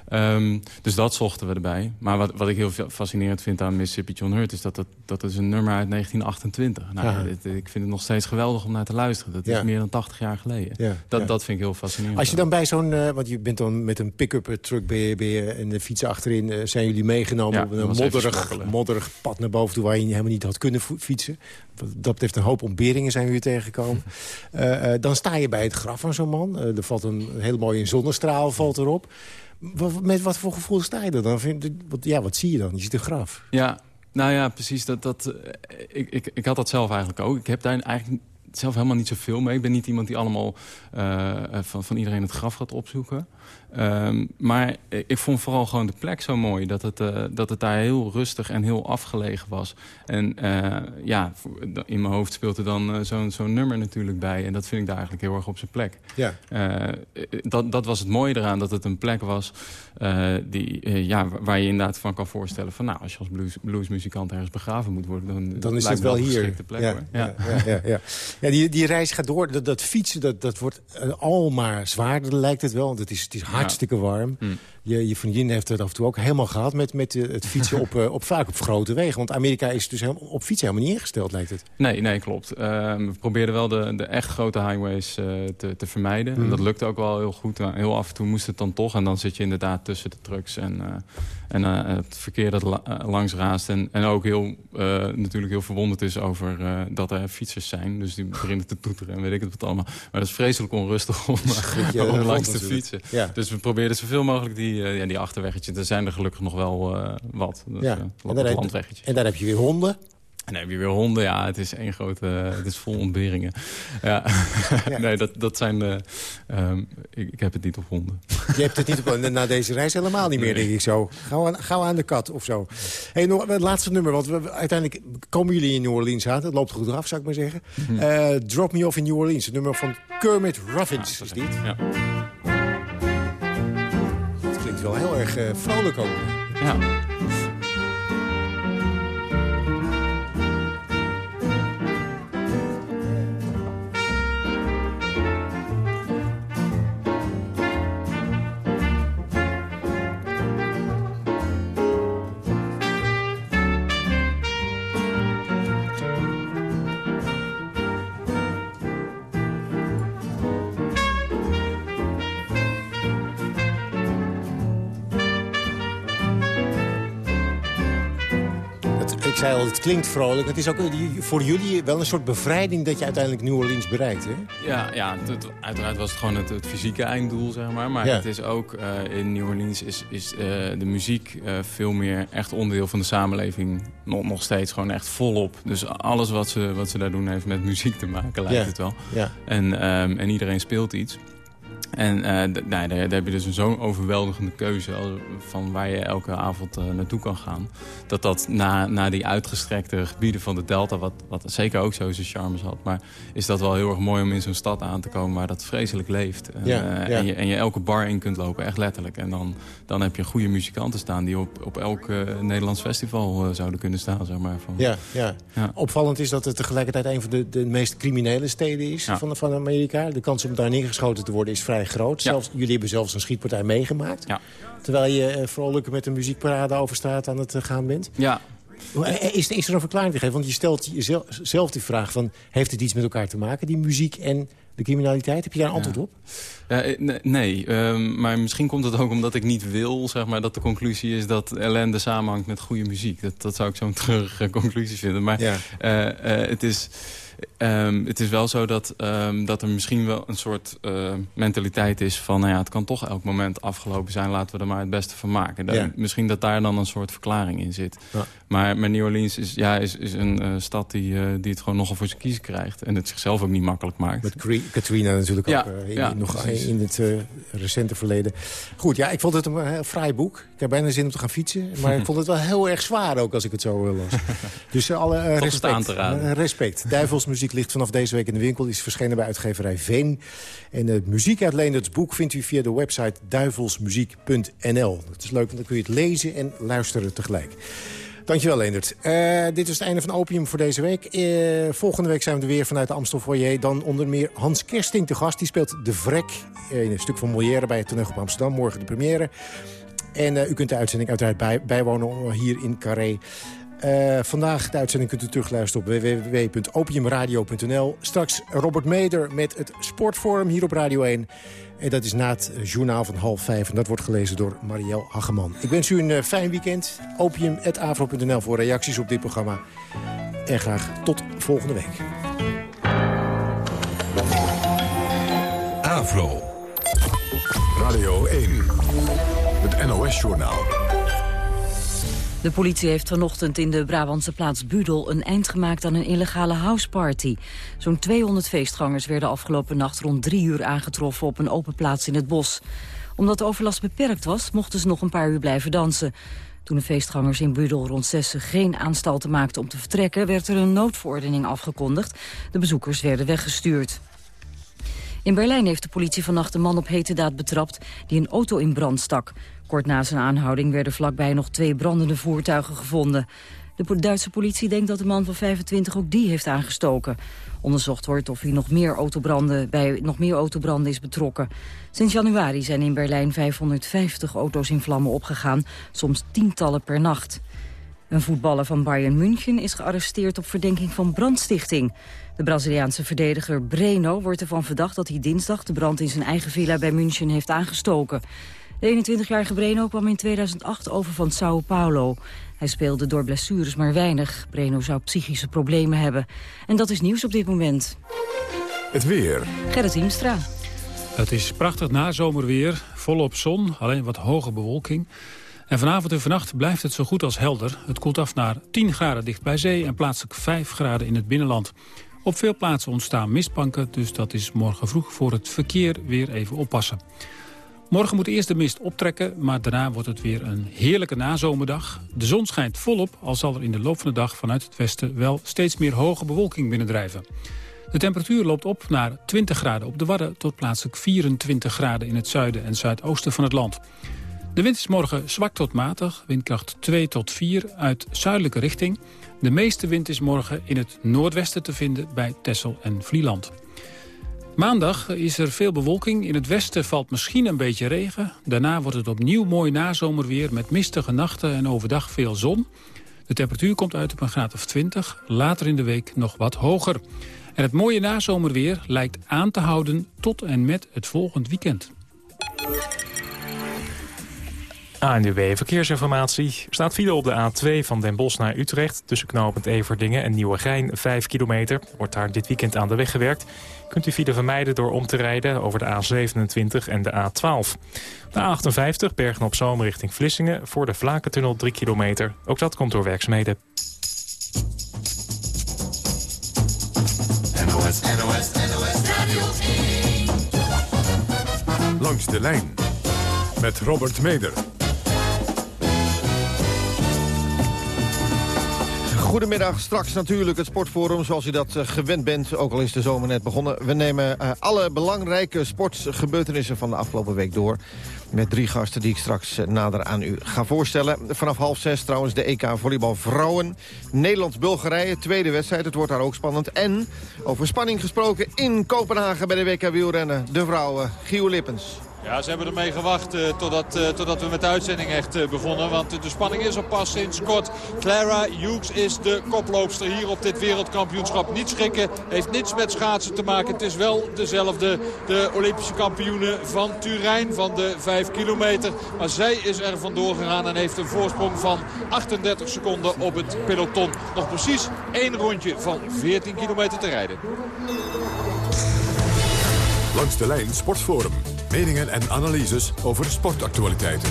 Ehm, dus dat zochten we erbij. Maar wat, wat ik heel fascinerend vind aan Mississippi John Hurt... is dat het, dat is een nummer uit 1928. Nou, ik vind het nog steeds geweldig om naar te luisteren. Dat is meer dan 80 jaar geleden. dat, dat vind ik heel fascinerend. Als je dan bij zo'n... Uh, want je bent dan met een pick-up truck ben je, ben je, en de fiets achterin... Uh, zijn jullie meegenomen op een modderig, modderig pad naar boven toe... waar je helemaal niet had kunnen fietsen. Dat betreft een hoop ontberingen zijn we hier tegengekomen. uh, dan sta je bij het graf van zo'n man. er valt een hele mooie zonnestraal valt erop. Met wat voor gevoel sta je er dan? Ja, wat zie je dan? Je ziet een graf. Ja, nou ja, precies. Dat, dat, eh, ik, ik, ik had dat zelf eigenlijk ook. Ik heb daar eigenlijk zelf helemaal niet zoveel mee. Ik ben niet iemand die allemaal uh, van, van iedereen het graf gaat opzoeken. Um, maar ik vond vooral gewoon de plek zo mooi. Dat het, uh, dat het daar heel rustig en heel afgelegen was. En uh, ja, in mijn hoofd speelt er dan uh, zo'n zo'n nummer natuurlijk bij. En dat vind ik daar eigenlijk heel erg op zijn plek. Ja. dat, dat was het mooie eraan. Dat het een plek was die, ja, waar je inderdaad van kan voorstellen... van nou, als je als blues, bluesmuzikant ergens begraven moet worden... dan, dan is het wel hier. Plek, ja. Ja. Ja, ja, ja, ja. die, die reis gaat door. Dat, dat fietsen, dat, dat wordt al maar zwaarder lijkt het wel. Want het is, het is hartstikke warm. Mm. Je, je vriendin heeft het af en toe ook helemaal gehad met, met eh, het fietsen op, uh, op, vaak op grote wegen. Want Amerika is dus helemaal, op fietsen helemaal niet ingesteld, lijkt het. Nee, nee klopt. Uh, we probeerden wel de, de echt grote highways uh, te, te vermijden. En mm. dat lukte ook wel heel goed. Heel af en toe moest het dan toch. En dan zit je inderdaad tussen de trucks en, en het verkeer dat la langs raast. En, en ook heel, natuurlijk heel verwonderd is over dat er fietsers zijn. Dus die beginnen te toeteren en weet ik het wat allemaal. Maar dat is vreselijk onrustig om, om langs te fietsen. Ja. Dus we probeerden zoveel mogelijk die die, uh, ja, die achterweggetjes, er zijn er gelukkig nog wel uh, wat. Dus, ja. Uh, en, daar en daar heb je weer honden. En dan heb je weer honden. Ja, het is één grote... Het is vol ontberingen. Ja. nee, dat, dat zijn... de. um, ik, ik, heb het niet op honden. Je hebt het niet op Na deze reis helemaal niet meer, denk ik zo. Gauw aan, gauw aan de kat of zo. Hey, nog het laatste nummer. Want we, uiteindelijk komen jullie in New Orleans aan. Het loopt goed af, zou ik maar zeggen. Mhm. Drop Me Off in New Orleans. Het nummer van Kermit Ruffins ja, is dit. Ja wel heel erg uh, vrolijk ook. Ja. Zei al, het klinkt vrolijk. Het is ook eh, voor jullie wel een soort bevrijding dat je uiteindelijk New Orleans bereikt, hè? Ja, ja het, uiteraard was het gewoon het, het, fysieke einddoel, zeg maar. Maar het is ook, uh, in New Orleans is, is uh, de muziek uh, veel meer echt onderdeel van de samenleving. Nog, nog steeds gewoon echt volop. Dus alles wat ze, wat ze daar doen heeft met muziek te maken, lijkt het wel. Ja. En, um, en iedereen speelt iets. En uh, daar, daar, heb je dus zo'n overweldigende keuze van waar je elke avond uh, naartoe kan gaan. Dat dat na, na die uitgestrekte gebieden van de Delta, wat, wat zeker ook zo zijn charmes had. Maar is dat wel heel erg mooi om in zo'n stad aan te komen waar dat vreselijk leeft. Uh, ja, ja. En, je, en je elke bar in kunt lopen, echt letterlijk. En dan, dan heb je goede muzikanten staan die op, op elk Nederlands festival zouden kunnen staan. Zeg maar, van, ja, ja, ja. Opvallend is dat het tegelijkertijd een van de, de meest criminele steden is van, van Amerika. De kans om daar neergeschoten te worden is vrij groot. Zelfs, jullie hebben zelfs een schietpartij meegemaakt. Ja. Terwijl je uh, vrolijk met een muziekparade over straat aan het uh, gaan bent. Ja. Eh, is, is er een verklaring te geven? Want je stelt jezelf zelf die vraag van... heeft het iets met elkaar te maken, die muziek en de criminaliteit? Heb je daar een antwoord op? Ja, nee, um, maar misschien komt het ook omdat ik niet wil... Zeg maar, dat de conclusie is dat ellende samenhangt met goede muziek. Dat, dat zou ik zo'n treurige conclusie vinden. Maar ja. het is... Um, het is wel zo dat, um, dat er misschien wel een soort uh, mentaliteit is van... Nou ja, het kan toch elk moment afgelopen zijn, laten we er maar het beste van maken. ja. Misschien dat daar dan een soort verklaring in zit. Ja. Maar, maar New Orleans is, ja, is, is een uh, stad die, uh, die het gewoon nogal voor zijn kiezen krijgt. En het zichzelf ook niet makkelijk maakt. Met Katrina natuurlijk ook in, nog in het recente verleden. Goed, ja, ik vond het een heel fraai boek. Ik heb bijna zin om te gaan fietsen. Maar ik vond het wel heel erg zwaar ook als ik het zo las. dus alle respect. respect. Duivels muziek ligt vanaf deze week in de winkel. is verschenen bij uitgeverij Veen. En het muziek uit Leenderts boek vindt u via de website duivelsmuziek.nl. Het is leuk, want dan kun je het lezen en luisteren tegelijk. Dankjewel, Leendert. Uh, dit is het einde van Opium voor deze week. Uh, volgende week zijn we er weer vanuit de Amstel Foyer. Dan onder meer Hans Kersting te gast. Die speelt De Vrek in een stuk van Molière bij het toneel op Amsterdam. Morgen de première. En u kunt de uitzending uiteraard bijwonen hier in Carré. Uh, vandaag de uitzending kunt u terugluisteren op www.opiumradio.nl. Straks Robert Meder met het Sportforum hier op Radio 1. En dat is na het journaal van half vijf. En dat wordt gelezen door Marielle Hageman. Ik wens u een uh, fijn weekend. Opium.afro.nl voor reacties op dit programma. En graag tot volgende week. Afro. Radio 1. NOS-journaal. De politie heeft vanochtend in de Brabantse plaats Budel een eind gemaakt aan een illegale houseparty. Zo'n 200 feestgangers werden afgelopen nacht rond drie uur aangetroffen op een open plaats in het bos. Omdat de overlast beperkt was, mochten ze nog een paar uur blijven dansen. Toen de feestgangers in Budel rond zessen geen aanstalten maakten om te vertrekken, werd er een noodverordening afgekondigd. De bezoekers werden weggestuurd. In Berlijn heeft de politie vannacht een man op hete daad betrapt die een auto in brand stak. Kort na zijn aanhouding werden vlakbij nog twee brandende voertuigen gevonden. De Duitse politie denkt dat de man van 25 ook die heeft aangestoken. Onderzocht wordt of hij nog meer autobranden, bij nog meer autobranden is betrokken. Sinds januari zijn in Berlijn 550 auto's in vlammen opgegaan, soms tientallen per nacht. Een voetballer van Bayern München is gearresteerd op verdenking van brandstichting. De Braziliaanse verdediger Breno wordt ervan verdacht dat hij dinsdag de brand in zijn eigen villa bij München heeft aangestoken. De 21-jarige Breno kwam in 2008 over van Sao Paulo. Hij speelde door blessures maar weinig. Breno zou psychische problemen hebben. En dat is nieuws op dit moment. Het weer. Gerrit Hiemstra. Het is prachtig nazomerweer, volop zon, alleen wat hoge bewolking. En vanavond en vannacht blijft het zo goed als helder. Het koelt af naar 10 graden dicht bij zee en plaatselijk 5 graden in het binnenland. Op veel plaatsen ontstaan mistbanken, dus dat is morgen vroeg voor het verkeer weer even oppassen. Morgen moet eerst de mist optrekken, maar daarna wordt het weer een heerlijke nazomerdag. De zon schijnt volop, al zal er in de loop van de dag vanuit het westen wel steeds meer hoge bewolking binnendrijven. De temperatuur loopt op naar 20 graden op de Wadden tot plaatselijk 24 graden in het zuiden en zuidoosten van het land. De wind is morgen zwak tot matig, windkracht 2 tot 4 uit zuidelijke richting. De meeste wind is morgen in het noordwesten te vinden bij Texel en Vlieland. Maandag is er veel bewolking. In het westen valt misschien een beetje regen. Daarna wordt het opnieuw mooi nazomerweer met mistige nachten en overdag veel zon. De temperatuur komt uit op een graad of 20. Later in de week nog wat hoger. En het mooie nazomerweer lijkt aan te houden tot en met het volgend weekend. ANWB Verkeersinformatie. staat file op de A2 van Den Bosch naar Utrecht... tussen knooppunt Everdingen en Nieuwegein, 5 kilometer. Wordt daar dit weekend aan de weg gewerkt. Kunt u file vermijden door om te rijden over de A27 en de A12. De A58 Bergen op Zomer richting Vlissingen... voor de Vlakentunnel 3 kilometer. Ook dat komt door werkzaamheden. NOS, NOS, NOS Radio Langs de lijn met Robert Meder. Goedemiddag, straks natuurlijk het sportforum zoals u dat eh, gewend bent. Ook al is de zomer net begonnen. We nemen uh, alle belangrijke sportgebeurtenissen van de afgelopen week door. Met drie gasten die ik straks uh, nader aan u ga voorstellen. Vanaf half zes trouwens de EK Volleybal Vrouwen. Nederlands-Bulgarije, tweede wedstrijd. Het wordt daar ook spannend. En over spanning gesproken in Kopenhagen bij de WK wielrennen. De vrouwen, Gio Lippens. Ja, ze hebben ermee gewacht uh, totdat, uh, totdat we met de uitzending echt uh, begonnen. Want de spanning is op pas sinds kort. Clara Hughes is de koploopster hier op dit wereldkampioenschap. Niet schrikken, heeft niets met schaatsen te maken. Het is wel dezelfde, de Olympische kampioene van Turijn van de 5 kilometer. Maar zij is er vandoor gegaan en heeft een voorsprong van 38 seconden op het peloton. Nog precies één rondje van 14 kilometer te rijden. Langs de lijn Sportforum. Meningen en analyses over sportactualiteiten.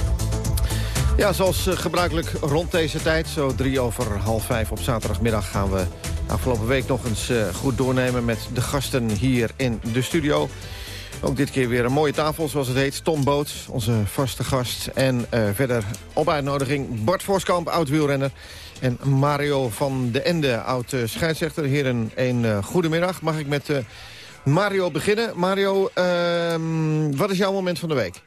Ja, zoals eh, gebruikelijk rond deze tijd, zo drie over half vijf op zaterdagmiddag... gaan we afgelopen week nog eens uh, goed doornemen met de gasten hier in de studio. Ook dit keer weer een mooie tafel, zoals het heet. Tom Boot, onze vaste gast. En uh, verder op uitnodiging Bart Voskamp, oud-wielrenner. En Mario van de Ende, oud-scheidsrechter. Heren, een goedemiddag. Mag ik met... Mario beginnen. Mario, uh, wat is jouw moment van de week?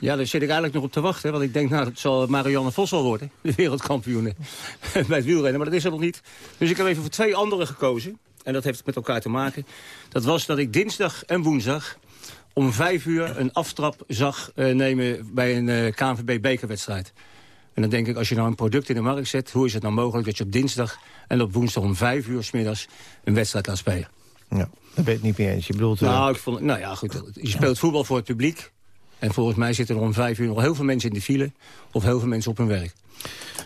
Ja, daar zit ik eigenlijk nog op te wachten. Want ik denk, nou, het zal Marianne Vos wel worden. De wereldkampioen bij het wielrennen. Maar dat is er nog niet. Dus ik heb even voor twee andere gekozen. En dat heeft met elkaar te maken. Dat was dat ik dinsdag en woensdag om vijf uur een aftrap zag nemen bij een KNVB-bekerwedstrijd. En dan denk ik, als je nou een product in de markt zet... hoe is het nou mogelijk dat je op dinsdag en op woensdag om vijf uur... s middags een wedstrijd laat spelen? Ja, daar ben je het niet mee eens. Je bedoelt... Nou, ik vond, nou ja, goed. Je speelt voetbal voor het publiek. En volgens mij zitten er om vijf uur nog heel veel mensen in de file... of heel veel mensen op hun werk.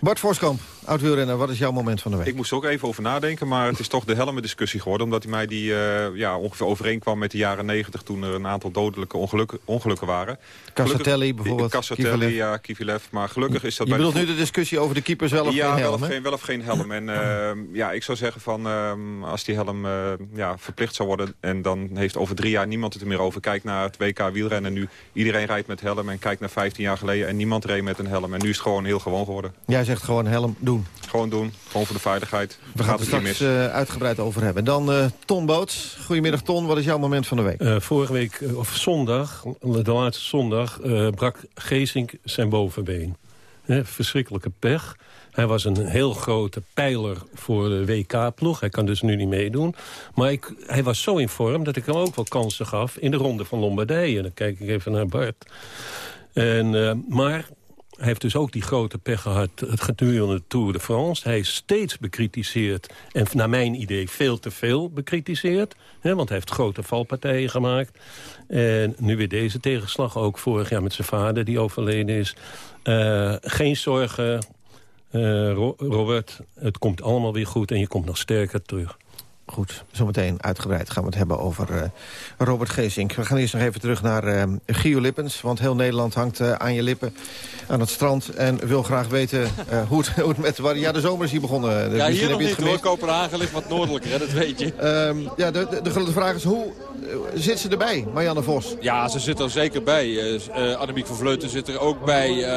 Bart Voskamp, oud-wielrenner, wat is jouw moment van de week? Ik moest er ook even over nadenken, maar het is toch de helme discussie geworden. Omdat hij mij die uh, ja, ongeveer overeenkwam met de jaren negentig... toen er een aantal dodelijke ongelukken, ongelukken waren. Cassatelli bijvoorbeeld. Cassatelli, ja, Kivilev. Maar gelukkig is dat... Je bedoelt nu de discussie over de keepers wel of ja, geen helm? Ja, wel, geen, wel of geen helm. En uh, ja, ik zou zeggen van uh, als die helm ja, verplicht zou worden... en dan heeft over drie jaar niemand het er meer over. Kijk naar het WK wielrennen nu. Iedereen rijdt met helm en kijk naar 15 jaar geleden... en niemand reed met een helm. En nu is het gewoon heel gewoon geworden. Jij zegt gewoon helm doen. Gewoon doen. Gewoon voor de veiligheid. We gaan het straks uh, uitgebreid over hebben. Dan uh, Ton Boots. Goedemiddag Ton, wat is jouw moment van de week? Uh, vorige week, of zondag, de laatste zondag, brak Geesink zijn bovenbeen. verschrikkelijke pech. Hij was een heel grote pijler voor de WK-ploeg. Hij kan dus nu niet meedoen. Maar ik, hij was zo in vorm dat ik hem ook wel kansen gaf in de ronde van Lombardije. Dan kijk ik even naar Bart. En, maar hij heeft dus ook die grote pech gehad het gedurende de Tour de France. Hij is steeds bekritiseerd en naar mijn idee veel te veel bekritiseerd. Hè, want hij heeft grote valpartijen gemaakt. En nu weer deze tegenslag, ook vorig jaar met zijn vader die overleden is. Uh, geen zorgen, uh, Robert. Het komt allemaal weer goed en je komt nog sterker terug. Goed, zometeen uitgebreid gaan we het hebben over uh, Robert Geesink. We gaan eerst nog even terug naar uh, Gio Lippens. Want heel Nederland hangt uh, aan je lippen aan het strand. En wil graag weten hoe het, hoe, het, met... Ja, de zomer is hier begonnen. Ja, hier nog niet hoor. Kopenhagen ligt wat noordelijker, hè, dat weet je. Um, ja, de, de, de, grote vraag is, hoe zit ze erbij, Marianne Vos? Ja, ze zit er zeker bij. Annemiek van Vleuten zit er ook bij.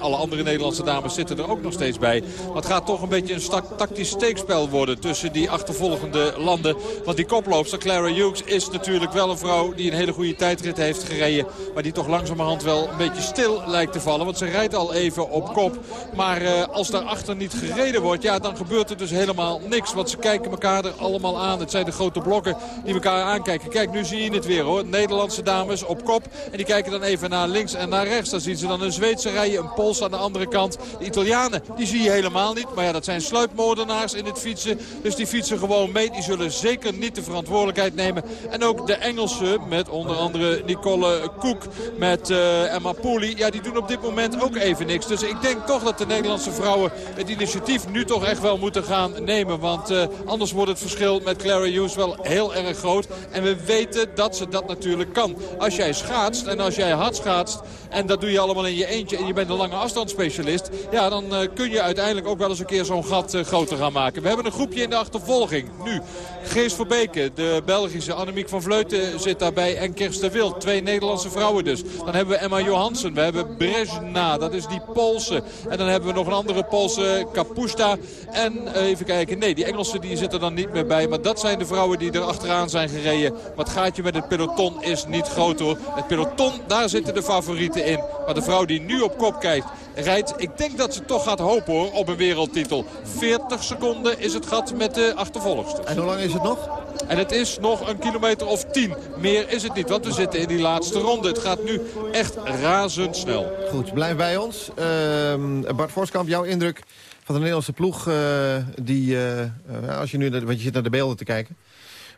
alle andere Nederlandse dames zitten er ook nog steeds bij. Maar het gaat toch een beetje een tactisch steekspel worden... tussen die achtervolgende landen. Want die koploopster Clara Hughes is natuurlijk wel een vrouw die een hele goede tijdrit heeft gereden. Maar die toch langzamerhand wel een beetje stil lijkt te vallen. Want ze rijdt al even op kop. Maar uh, als daarachter niet gereden wordt, ja, dan gebeurt er dus helemaal niks. Want ze kijken elkaar er allemaal aan. Het zijn de grote blokken die elkaar aankijken. Kijk, nu zie je het weer hoor. Nederlandse dames op kop. En die kijken dan even naar links en naar rechts. Dan zien ze dan een Zweedse rijden, een Pols aan de andere kant. De Italianen, die zie je helemaal niet. Maar ja, dat zijn sluipmoordenaars in het fietsen. Dus die fietsen gewoon mee. Die zullen zeker niet de verantwoordelijkheid nemen. En ook de Engelsen met onder andere Nicole Koek met uh, Emma Pooley. Ja, die doen op dit moment ook even niks. Dus ik denk toch dat de Nederlandse vrouwen het initiatief nu toch echt wel moeten gaan nemen. Want uh, anders wordt het verschil met Clara Hughes wel heel erg groot. En we weten dat ze dat natuurlijk kan. Als jij schaatst en als jij hard schaatst en dat doe je allemaal in je eentje en je bent een lange afstandsspecialist. Ja, dan uh, kun je uiteindelijk ook wel eens een keer zo'n gat groter gaan maken. We hebben een groepje in de achtervolging. Nu Gees Verbeke, de Belgische Annemiek van Vleuten zit daarbij. En Kirsten Wild, twee Nederlandse vrouwen dus. Dan hebben we Emma Johansen, we hebben Brezna, dat is die Poolse. En dan hebben we nog een andere Poolse, Kapusta. En even kijken, nee, die Engelsen die zitten dan niet meer bij. Maar dat zijn de vrouwen die er achteraan zijn gereden. Maar het gaatje met het peloton is niet groot hoor. Het peloton, daar zitten de favorieten in. Maar de vrouw die nu op kop kijkt, rijdt. Ik denk dat ze toch gaat hopen hoor, op een wereldtitel. 40 seconden is het gat met de achtervolgster. En hoe lang is het nog? En het is nog een kilometer of 10. Meer is het niet, want we zitten in die laatste ronde. Het gaat nu echt razendsnel. Goed, blijf bij ons. Uh, Bart Voskamp, jouw indruk van de Nederlandse ploeg... Uh, die, uh, als je nu want je zit naar de beelden te kijken...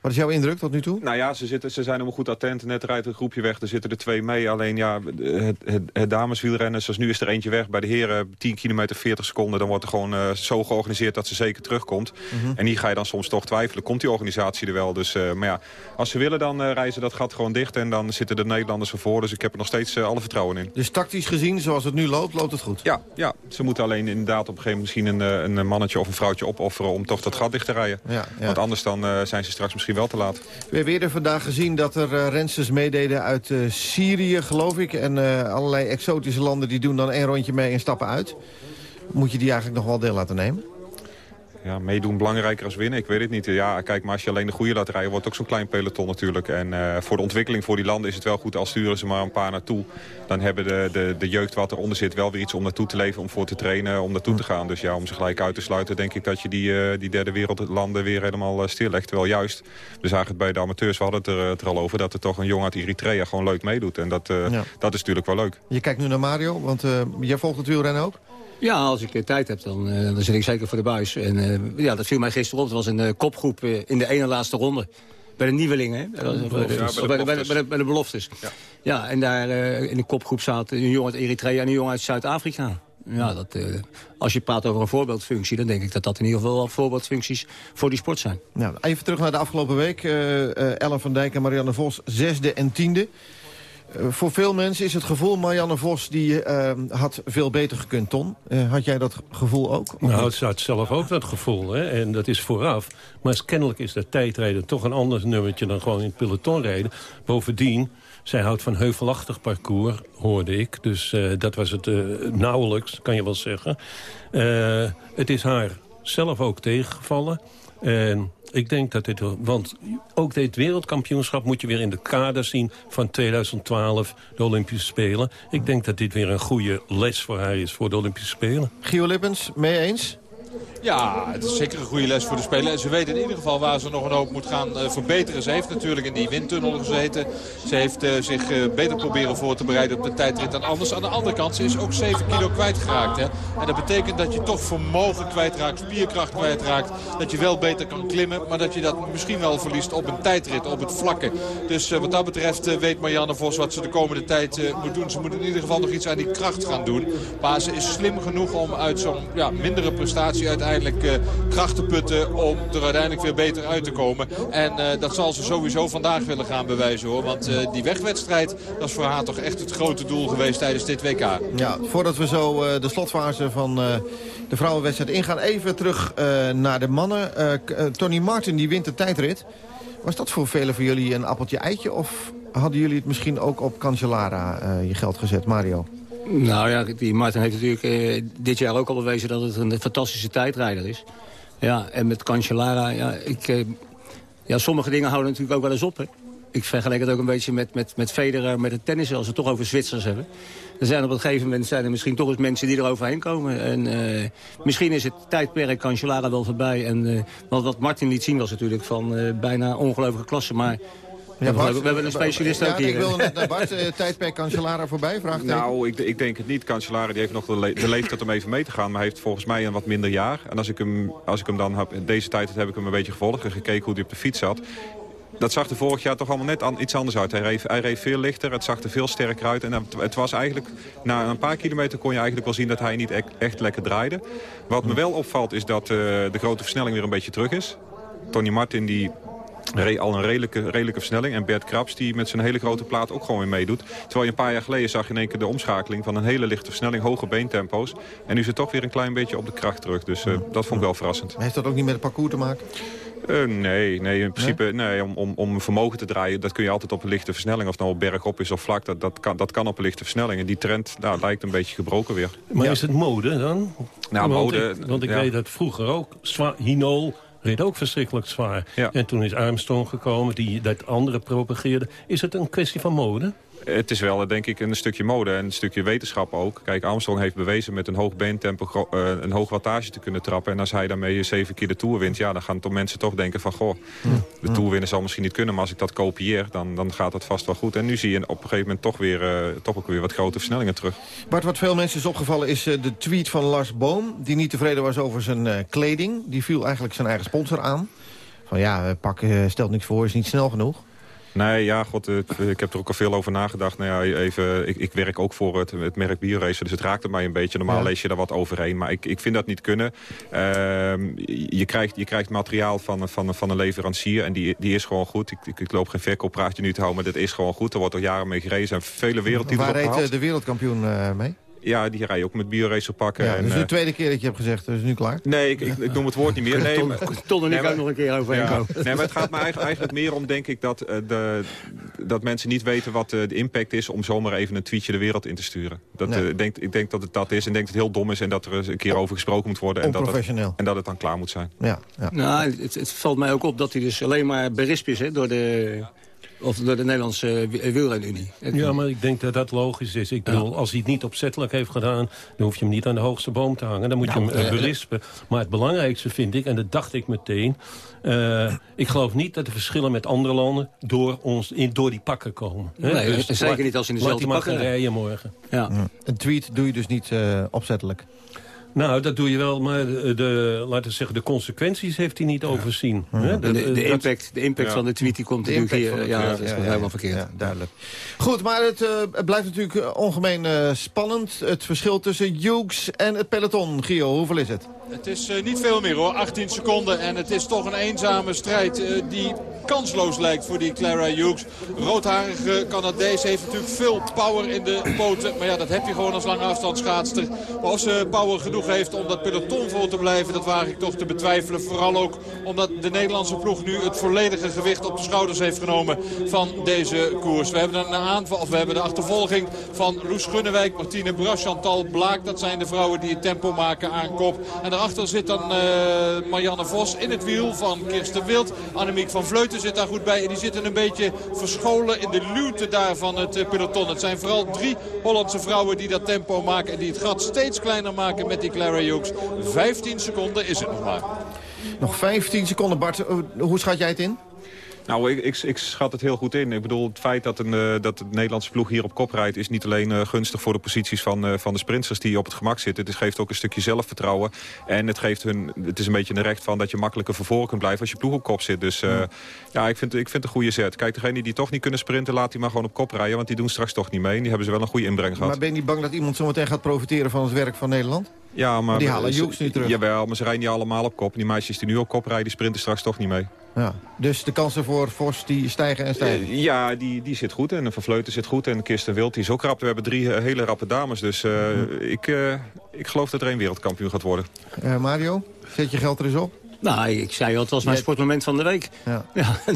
Wat is jouw indruk tot nu toe? Nou ja, ze, zitten, ze zijn helemaal goed attent. Net rijdt een groepje weg, er zitten er twee mee. Alleen ja, het, het, het dameswielrennen, zoals nu is er eentje weg. Bij de heren 10 kilometer 40 seconden. Dan wordt er gewoon uh, zo georganiseerd dat ze zeker terugkomt. Mm -hmm. En hier ga je dan soms toch twijfelen. Komt die organisatie er wel? Dus, uh, maar ja, als ze willen dan uh, reizen dat gat gewoon dicht. En dan zitten de Nederlanders ervoor. Dus ik heb er nog steeds alle vertrouwen in. Dus tactisch gezien, zoals het nu loopt, loopt het goed? Ja, ja. ze moeten alleen inderdaad op een gegeven moment misschien een, een mannetje of een vrouwtje opofferen. Om toch dat gat dicht te rijden. Ja, ja. Want anders dan zijn ze straks misschien wel te. We hebben eerder vandaag gezien dat er uh, meededen uit uh, Syrië, geloof ik. En uh, allerlei exotische landen die doen dan één rondje mee en stappen uit. Moet je die eigenlijk nog wel deel laten nemen? Ja, meedoen belangrijker als winnen? Ik weet het niet. Ja, kijk, maar als je alleen de goede laat rijden... wordt ook zo'n klein peloton natuurlijk. En uh, voor de ontwikkeling voor die landen is het wel goed... als sturen ze maar een paar naartoe. Dan hebben de, de, de jeugd wat eronder zit wel weer iets om naartoe te leven... om voor te trainen, om naartoe te gaan. Dus ja, om ze gelijk uit te sluiten... denk ik dat je die, uh, die derde wereldlanden weer helemaal uh, stillegt. Wel juist. We zagen het bij de amateurs, we hadden het er, het er al over... dat er toch een jong uit Eritrea gewoon leuk meedoet. En dat, ja. dat is natuurlijk wel leuk. Je kijkt nu naar Mario, want jij volgt het wielrennen ook? Ja, als ik tijd heb, dan, uh, dan zit ik zeker voor de buis. En uh, ja, dat viel mij gisteren op. Het was een uh, kopgroep in de ene laatste ronde. Bij de nieuwelingen, hè? Bij, de, beloftes. Ja, ja en daar in de kopgroep zaten een jongen uit Eritrea en een jongen uit Zuid-Afrika. Ja, dat, als je praat over een voorbeeldfunctie... dan denk ik dat dat in ieder geval wel voorbeeldfuncties voor die sport zijn. Nou, even terug naar de afgelopen week. Ellen van Dijk en Marianne Vos, zesde en tiende. Uh, voor veel mensen is het gevoel, Marianne Vos, die uh, had veel beter gekund, Ton. Uh, had jij dat gevoel ook? Nou, ze had zelf ook dat gevoel, hè? en dat is vooraf. Maar kennelijk is dat tijdrijden toch een ander nummertje dan gewoon in het peloton rijden. Bovendien, zij houdt van heuvelachtig parcours, hoorde ik. Dus dat was het nauwelijks, kan je wel zeggen. het is haar zelf ook tegengevallen. En ik denk dat dit... Want ook dit wereldkampioenschap moet je weer in de kader zien... van 2012, de Olympische Spelen. Ik denk dat dit weer een goede les voor haar is voor de Olympische Spelen. Gio Lippens, mee eens? Ja, het is zeker een goede les voor de speler. En ze weten in ieder geval waar ze nog een hoop moet gaan uh, verbeteren. Ze heeft natuurlijk in die windtunnel gezeten. Ze heeft uh, zich uh, beter proberen voor te bereiden op de tijdrit dan anders. Aan de andere kant, ze is ook 7 kilo kwijtgeraakt. Hè? En dat betekent dat je toch vermogen kwijtraakt, spierkracht kwijtraakt. Dat je wel beter kan klimmen, maar dat je dat misschien wel verliest op een tijdrit, op het vlakke. Dus wat dat betreft weet Marianne Vos wat ze de komende tijd moet doen. Ze moet in ieder geval nog iets aan die kracht gaan doen. Maar ze is slim genoeg om uit zo'n ja, mindere prestatie uiteindelijk uiteindelijk uh, krachten putten om er uiteindelijk weer beter uit te komen. En uh, dat zal ze sowieso vandaag willen gaan bewijzen hoor. Want uh, die wegwedstrijd, dat is voor haar toch echt het grote doel geweest tijdens dit WK. Ja, voordat we zo de slotfase van de vrouwenwedstrijd ingaan, even terug naar de mannen. Tony Martin die wint de tijdrit. Was dat voor velen van jullie een appeltje eitje? Of hadden jullie het misschien ook op Cancellara je geld gezet, Mario? Nou ja, die Martin heeft natuurlijk eh, dit jaar ook al bewezen dat het een fantastische tijdrijder is. Ja, en met Cancellara, ja, ik, eh, ja, sommige dingen houden natuurlijk ook wel eens op. Hè. Ik vergelijk het ook een beetje met, met, met Federer, met het tennis, als we het toch over Zwitsers hebben. Er zijn op een gegeven moment zijn er misschien toch eens mensen die er overheen komen. En uh, misschien is het tijdperk Cancellara wel voorbij. En, want wat Martin liet zien was natuurlijk van bijna ongelooflijke klasse. Maar ja, we, hebben een specialist ook hier. Ik wil net naar Bart. Uh, tijdperk Cancellara voorbij? Vraagt nou, ik, ik, denk het niet. Cancellara die heeft nog de, le de leeftijd om even mee te gaan. Maar hij heeft volgens mij een wat minder jaar. En als ik hem, als ik hem dan heb... Deze tijd heb ik hem een beetje gevolgd en gekeken hoe hij op de fiets zat. Dat zag er vorig jaar toch allemaal net an, iets anders uit. Hij reed, hij reed, veel lichter, het zag er veel sterker uit. En het was eigenlijk, na een paar kilometer kon je eigenlijk wel zien dat hij niet echt, echt lekker draaide. Wat me wel opvalt is dat uh, de grote versnelling weer een beetje terug is. Tony Martin die al een redelijke, redelijke versnelling. En Bert Krabs die met zijn hele grote plaat ook gewoon weer meedoet. Terwijl je een paar jaar geleden zag je in één keer de omschakeling van een hele lichte versnelling, hoge beentempo's. En nu is het toch weer een klein beetje op de kracht terug. Dus uh, dat vond ik wel verrassend. Heeft dat ook niet met het parcours te maken? Uh, nee, nee, in principe nee? nee om, om, om vermogen te draaien, dat kun je altijd op een lichte versnelling. Of het nou op bergop is of vlak, dat, dat, kan, dat kan op een lichte versnelling. En die trend nou, lijkt een beetje gebroken weer. Maar ja. is het mode dan? Nou, want mode... Ik, want ik ja. weet dat vroeger ook, Hinol reed ook verschrikkelijk zwaar. Ja. En toen is Armstrong gekomen, die dat andere propageerde. Is het een kwestie van mode? Het is wel, denk ik, een stukje mode en een stukje wetenschap ook. Kijk, Armstrong heeft bewezen met een hoog beentempo uh, een hoog wattage te kunnen trappen. En als hij daarmee zeven keer de Tour wint, ja, dan gaan toch mensen toch denken van... goh, de Tour winnen zal misschien niet kunnen, maar als ik dat kopieer... dan, dan gaat dat vast wel goed. En nu zie je op een gegeven moment toch, weer, uh, toch ook weer wat grote versnellingen terug. Bart, wat veel mensen is opgevallen is uh, de tweet van Lars Boom... die niet tevreden was over zijn kleding. Die viel eigenlijk zijn eigen sponsor aan. Van ja, pak stelt niks voor, is niet snel genoeg. Nee, ja, god, het, ik heb er ook al veel over nagedacht. Nou ja, even, ik, ik werk ook voor het, het merk Bioracer, dus het raakte mij een beetje. Normaal ja. lees je daar wat overheen, maar ik, ik vind dat niet kunnen. Uh, je, krijgt, je krijgt materiaal van, van, van een leverancier en die, die is gewoon goed. Ik, ik, ik loop geen verkooppraatje nu te houden, maar dit is gewoon goed. Er wordt al jaren mee gereden. Er zijn vele wereldtitels Waar reed de wereldkampioen uh, mee? Ja, die rijden ook met bioracer pakken. Ja, en, dus eh, de tweede keer dat je hebt gezegd, dat is nu klaar? Nee, ik, ik, ik noem het woord niet meer. Nee, Ton, maar- Ton en ik ook nog een keer overheen Ja. komen. Nee, maar het gaat me eigenlijk, eigenlijk meer om, denk ik, dat, eh, de, dat mensen niet weten wat eh, de impact is om zomaar even een tweetje de wereld in te sturen. Dat, Nee. eh, denk, ik denk dat het dat is en ik denk dat het heel dom is en dat er eens een keer over gesproken moet worden. En dat, het, Onprofessioneel. en dat het dan klaar moet zijn. Ja, ja. Nou, het, het valt mij ook op dat hij dus alleen maar berispt is hè, door, de, of door de Nederlandse wi- wielrenunie. Ja, maar ik denk dat dat logisch is. Ik bedoel, als hij het niet opzettelijk heeft gedaan... dan hoef je hem niet aan de hoogste boom te hangen. Dan moet Nou, je hem eh, eh, berispen. Maar het belangrijkste vind ik, en dat dacht ik meteen... eh, ik geloof niet dat de verschillen met andere landen... door, ons, in, door die pakken komen. hè. Nee, Dus zeker laat- niet als in dezelfde laat die pakken maar gaan rijden. rijden morgen. Ja. Een tweet doe je dus niet eh, opzettelijk. Nou, dat doe je wel, maar de, laten we zeggen, de consequenties heeft hij niet overzien. hè. De, de, impact, de impact Ja. van de tweet die komt natuurlijk hier. Ja, dat is helemaal ja. verkeerd. Ja, duidelijk. Goed, maar het, eh, het blijft natuurlijk eh, ongemeen eh, spannend. Het verschil tussen Hughes en het peloton. Gio, hoeveel is het? Het is eh, niet veel meer hoor, 18 seconden. En het is toch een eenzame strijd eh, die kansloos lijkt voor die Clara Hughes. Roodharige Canadees heeft natuurlijk veel power in de poten. Maar ja, dat heb je gewoon als lange afstandsschaatster. Maar of ze power genoeg heeft om dat peloton vol te blijven, dat waag ik toch te betwijfelen. Vooral ook omdat de Nederlandse ploeg nu het volledige gewicht op de schouders heeft genomen van deze koers. We hebben een aanval, of we hebben de achtervolging van Loes Gunnewijk, Martine Bras, Chantal Blaak. Dat zijn de vrouwen die het tempo maken aan kop. En daarachter zit dan eh, Marianne Vos in het wiel van Kirsten Wild. Annemiek van Vleuten zit daar goed bij. En die zitten een beetje verscholen in de luwte daar van het eh, peloton. Het zijn vooral drie Hollandse vrouwen die dat tempo maken. En die het gat steeds kleiner maken met die Clara Hughes. 15 seconden is het nog maar. Nog 15 seconden, Bart. Hoe schat jij het in? Nou, ik, ik, ik schat het heel goed in. Ik bedoel, het feit dat, een, eh, dat de Nederlandse ploeg hier op kop rijdt... is niet alleen eh, gunstig voor de posities van, eh, van de sprinters die op het gemak zitten. Het geeft ook een stukje zelfvertrouwen. En het, geeft hun, het is een beetje een recht van dat je makkelijker voor voren kunt blijven... als je ploeg op kop zit. Dus eh, ja, ik vind, ik vind het een goede zet. Kijk, degene die toch niet kunnen sprinten, laat die maar gewoon op kop rijden. Want die doen straks toch niet mee. En die hebben ze wel een goede inbreng gehad. Maar ben je niet bang dat iemand zometeen gaat profiteren van het werk van Nederland? Ja, maar die halen Hughes nu terug. Jawel, maar ze rijden niet allemaal op kop. En die meisjes die nu op kop rijden, die sprinten straks toch niet mee. Ja. Dus de kansen voor Vos die stijgen en stijgen. Eh, ja, die, die zit goed. En Van Vleuten zit goed. En Kirsten Wild die is ook rap. We hebben drie eh, hele rappe dames. Dus eh, ik, eh, ik geloof dat er één wereldkampioen gaat worden. Eh, Mario, zet je geld er eens op? Nou, ik zei al, het was mijn Jij- sportmoment van de week. Ja.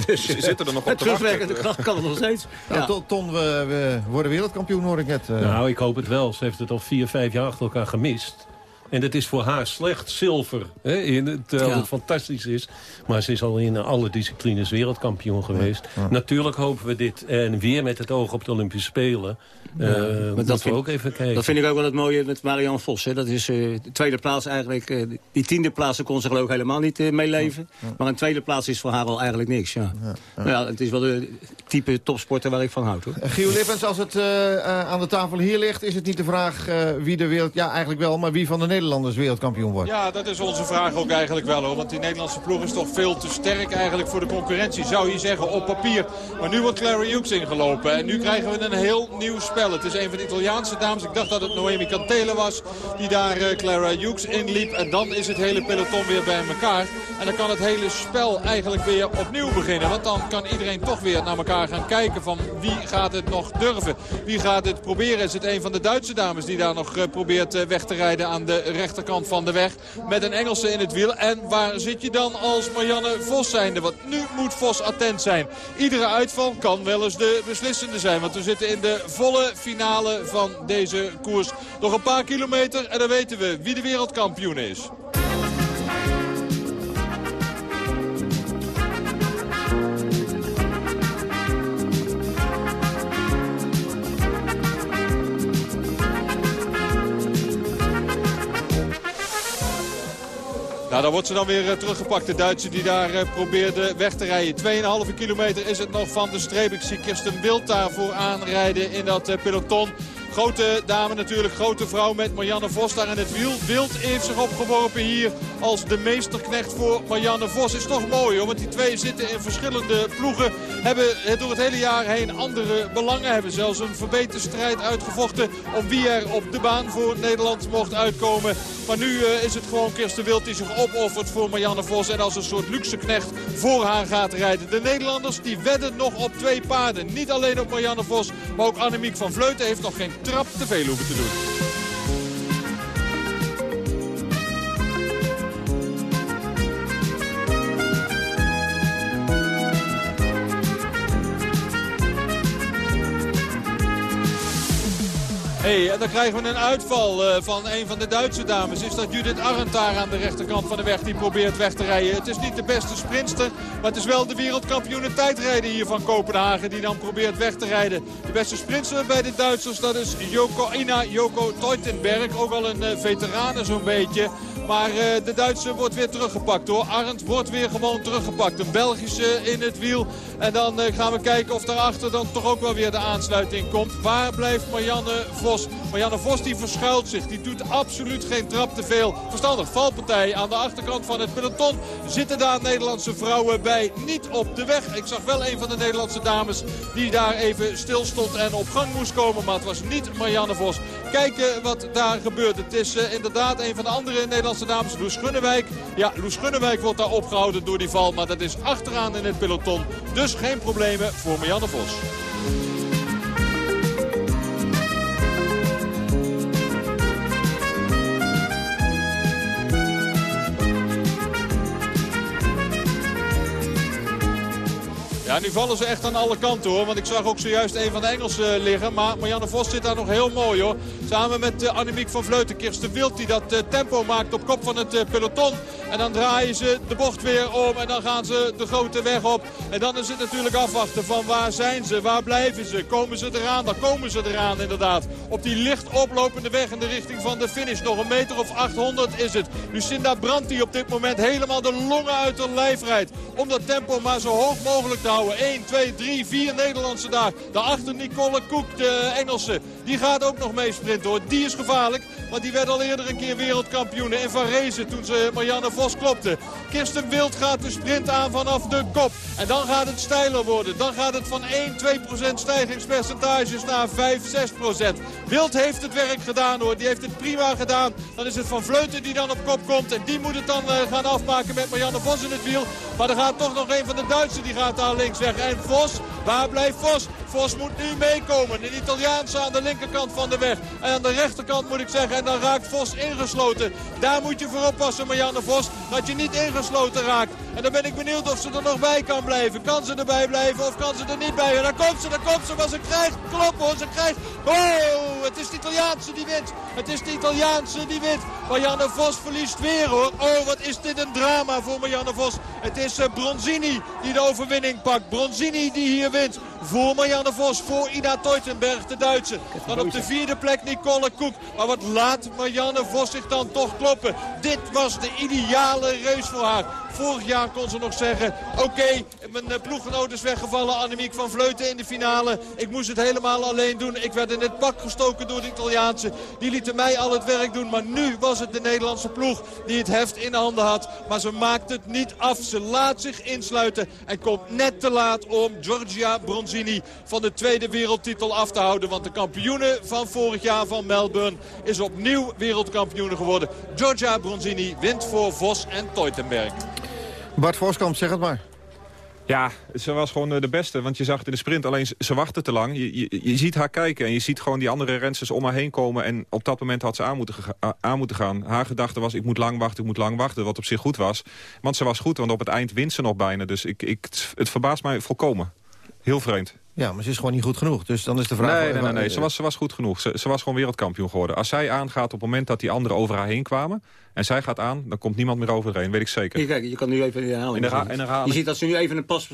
dus, Ze zitten er nog op terugwerkende wachten. kracht kan het nog steeds. Nou, Ja. Ton, Ton, we, we worden wereldkampioen, hoor ik net. Nou, ik hoop het wel. Ze heeft het al vier, vijf jaar achter elkaar gemist. En dat is voor haar slecht zilver. Hè, in het, terwijl Ja. het fantastisch is. Maar ze is al in alle disciplines wereldkampioen geweest. Natuurlijk hopen we dit. En weer met het oog op de Olympische Spelen. Eh, maar moeten dat we vind- ook even kijken. Dat vind ik ook wel het mooie met Marianne Vos. Hè. Dat is eh, de tweede plaats eigenlijk. eh, die tiende plaats kon ze geloof ik helemaal niet meeleven. Maar een tweede plaats is voor haar al eigenlijk niks. Ja. Nou ja, het is wel de type topsporter waar ik van houd. Hoor. Gio Lippens, als het eh, eh, aan de tafel hier ligt... is het niet de vraag eh, wie de wereld... Ja, eigenlijk wel, maar wie van de Nederlanders wereldkampioen wordt. Ja, dat is onze vraag ook eigenlijk wel hoor. Want die Nederlandse ploeg is toch veel te sterk eigenlijk voor de concurrentie. Zou je zeggen op papier. Maar nu wordt Clara Hughes ingelopen. En nu krijgen we een heel nieuw spel. Het is een van de Italiaanse dames. Ik dacht dat het Noemi Cantele was. Die daar eh, Clara Hughes inliep. En dan is het hele peloton weer bij elkaar. En dan kan het hele spel eigenlijk weer opnieuw beginnen. Want dan kan iedereen toch weer naar elkaar gaan kijken. Van wie gaat het nog durven? Wie gaat het proberen? Is het een van de Duitse dames die daar nog eh, probeert eh, weg te rijden aan de rechterkant van de weg. Met een Engelse in het wiel. En waar zit je dan als Marianne Vos zijnde? Want nu moet Vos attent zijn. Iedere uitval kan wel eens de beslissende zijn. Want we zitten in de volle finale van deze koers. Nog een paar kilometer en dan weten we wie de wereldkampioen is. Nou, daar wordt ze dan weer eh, teruggepakt. De Duitse die daar eh, probeerde weg te rijden. 2,5 kilometer is het nog van de streep. Ik zie Kirsten Wild daarvoor aanrijden in dat eh, peloton. Grote dame natuurlijk, grote vrouw met Marianne Vos daar in het wiel. Wild heeft zich opgeworpen hier als de meesterknecht voor Marianne Vos. Is toch mooi hoor, want die twee zitten in verschillende ploegen. Hebben door het hele jaar heen andere belangen. Hebben zelfs een verbeterde strijd uitgevochten om wie er op de baan voor Nederland mocht uitkomen. Maar nu eh, is het gewoon Kirsten Wild die zich opoffert voor Marianne Vos. En als een soort luxe knecht voor haar gaat rijden. De Nederlanders die wedden nog op twee paarden. Niet alleen op Marianne Vos, maar ook Annemiek van Vleuten heeft nog geen trap te veel hoeven te doen. Hey, en dan krijgen we een uitval uh, van een van de Duitse dames. Is dat Judith Arendt daar aan de rechterkant van de weg die probeert weg te rijden. Het is niet de beste sprinster, maar het is wel de wereldkampioen tijdrijden hier van Kopenhagen. Die dan probeert weg te rijden. De beste sprinter bij de Duitsers dat is Joko, Ina Joko Teutenberg. Ook al een uh, veterane zo'n beetje. Maar uh, de Duitse wordt weer teruggepakt hoor. Arendt wordt weer gewoon teruggepakt. Een Belgische in het wiel. En dan gaan we kijken of daarachter dan toch ook wel weer de aansluiting komt. Waar blijft Marianne Vos? Marianne Vos die verschuilt zich. Die doet absoluut geen trap te veel. Verstandig valpartij aan de achterkant van het peloton. Zitten daar Nederlandse vrouwen bij. Niet op de weg. Ik zag wel een van de Nederlandse dames die daar even stil stond en op gang moest komen. Maar het was niet Marianne Vos. Kijken wat daar gebeurt. Het is uh, inderdaad een van de andere Nederlandse dames, Loes Gunnewijk. Ja, Loes Gunnewijk wordt daar opgehouden door die val. Maar dat is achteraan in het peloton. Dus geen problemen voor Marianne Vos. Ja, nu vallen ze echt aan alle kanten hoor. Want ik zag ook zojuist een van de Engelsen liggen. Maar Marianne Vos zit daar nog heel mooi hoor. Samen met uh, Annemiek van Vleuten. Kirsten Wild die dat uh, tempo maakt op kop van het uh, peloton. En dan draaien ze de bocht weer om. En dan gaan ze de grote weg op. En dan is het natuurlijk afwachten van waar zijn ze? Waar blijven ze? Komen ze eraan? Dan komen ze eraan inderdaad. Op die licht oplopende weg in de richting van de finish. Nog een meter of 800 is het. Lucinda Brandt die op dit moment helemaal de longen uit de lijf rijdt. Om dat tempo maar zo hoog mogelijk te houden. 1, 2, 3, 4 Nederlandse daar. Daarachter Nicole Koek, de Engelse. Die gaat ook nog mee sprinten hoor. Die is gevaarlijk. Want die werd al eerder een keer wereldkampioen in Varese toen ze Marianne Vos klopte. Kirsten Wild gaat de sprint aan vanaf de kop. En dan gaat het steiler worden. Dan gaat het van 1, 2% stijgingspercentages naar 5, 6% Wild heeft het werk gedaan hoor. Die heeft het prima gedaan. Dan is het Van Vleuten die dan op kop komt. En die moet het dan uh, gaan afmaken met Marianne Vos in het wiel. Maar er gaat toch nog een van de Duitsers die gaat daar links weg. En Vos, waar blijft Vos? Vos moet nu meekomen. Een Italiaanse aan de linkerkant van de weg. En aan de rechterkant moet ik zeggen. En dan raakt Vos ingesloten. Daar moet je voor oppassen, Marianne Vos. Dat je niet ingesloten raakt. En dan ben ik benieuwd of ze er nog bij kan blijven. Kan ze erbij blijven of kan ze er niet bij? En daar komt ze, daar komt ze. Maar ze krijgt klop hoor. Ze krijgt... Oh, het is de Italiaanse die wint. Het is de Italiaanse die wint. Marianne Vos verliest weer hoor. Oh, wat is dit een drama voor Marianne Vos. Het is uh, Bronzini die de overwinning pakt. Bronzini die hier wint voor Marianne Vos. Voor Ina Teutenberg, de Duitse. Dan op de vierde plek Nicole Koek. Maar wat laat Marianne Vos zich dan toch kloppen. Dit was de ideale race voor haar. Vorig jaar kon ze nog zeggen, oké, mijn uh, ploeggenoot is weggevallen. Annemiek van Vleuten in de finale. Ik moest het helemaal alleen doen. Ik werd in het pak gestoken door de Italiaanse. Die lieten mij al het werk doen. Maar nu was het de Nederlandse ploeg die het heft in handen had. Maar ze maakt het niet af. Ze laat zich insluiten en komt net te laat om Giorgia Bronzini van de tweede wereldtitel af te houden. Want de kampioene van vorig jaar van Melbourne is opnieuw wereldkampioene geworden. Giorgia Bronzini wint voor Vos en Teutenberg. Bart Voskamp, zeg het maar. Ja, ze was gewoon de beste, want je zag het in de sprint. Alleen ze wachtte te lang. Je, je, je, ziet haar kijken en je ziet gewoon die andere rensters om haar heen komen. En op dat moment had ze aan moeten, aan moeten gaan. Haar gedachte was, ik moet lang wachten, ik moet lang wachten. Wat op zich goed was. Want ze was goed, want op het eind wint ze nog bijna. Dus ik, ik, het verbaast mij volkomen. Heel vreemd. Ja, maar ze is gewoon niet goed genoeg. Dus dan is de vraag... Nee, nee, nee. nee. Ze, was, ze was goed genoeg. Ze, ze was gewoon wereldkampioen geworden. Als zij aangaat op het moment dat die anderen over haar heen kwamen... en zij gaat aan, dan komt niemand meer over haar heen. Weet ik zeker. Hier, kijk, je kan nu even in de herhaling. In de, in de herhaling. Je ziet dat ze nu even, een pas,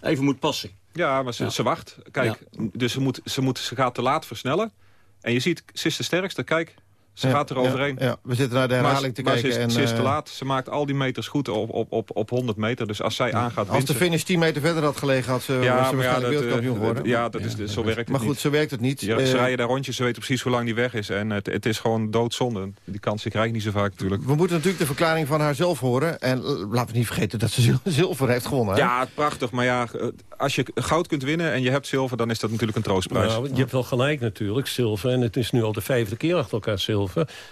even moet passen. Ja, maar ze, ja. ze wacht. Kijk, ja. dus ze, moet, ze, moet, ze gaat te laat versnellen. En je ziet, ze is de sterkste. Kijk, ze ja, gaat er overheen. Ja, ja, we zitten naar de herhaling te maar kijken. Ze is, en, ze is te uh, laat. Ze maakt al die meters goed op, op, op, op 100 meter. Dus als zij aangaat... Als de finish 10 meter verder had gelegen, had ze, ja, was ze waarschijnlijk ja, wereldkampioen geworden. Ja, dat is, zo werkt het Maar goed, niet. zo werkt het niet. Ja, ze rijden daar rondjes, ze weten precies hoe lang die weg is. En het, het is gewoon doodzonde. Die kans die krijg ik niet zo vaak natuurlijk. We moeten natuurlijk de verklaring van haar zelf horen. En laten we niet vergeten dat ze zilver heeft gewonnen. Hè? Ja, prachtig. Maar ja, als je goud kunt winnen en je hebt zilver... dan is dat natuurlijk een troostprijs. Nou, je hebt wel gelijk natuurlijk, zilver. En het is nu al de vijfde keer achter elkaar zilver.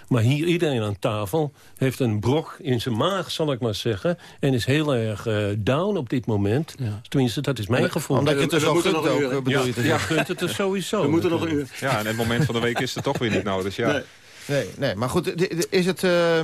Maar hier iedereen aan tafel heeft een brok in zijn maag, zal ik maar zeggen. En is heel erg uh, down op dit moment. Ja. Tenminste, dat is mijn gevoel. Omdat je het dus al gunt ook, uur. bedoel je? Ja, ja gunt het er sowieso. We moeten nog een uur. Ja, en het moment van de week is er toch weer niet nou. Dus ja. Nee. Nee, nee, maar goed, is het, uh,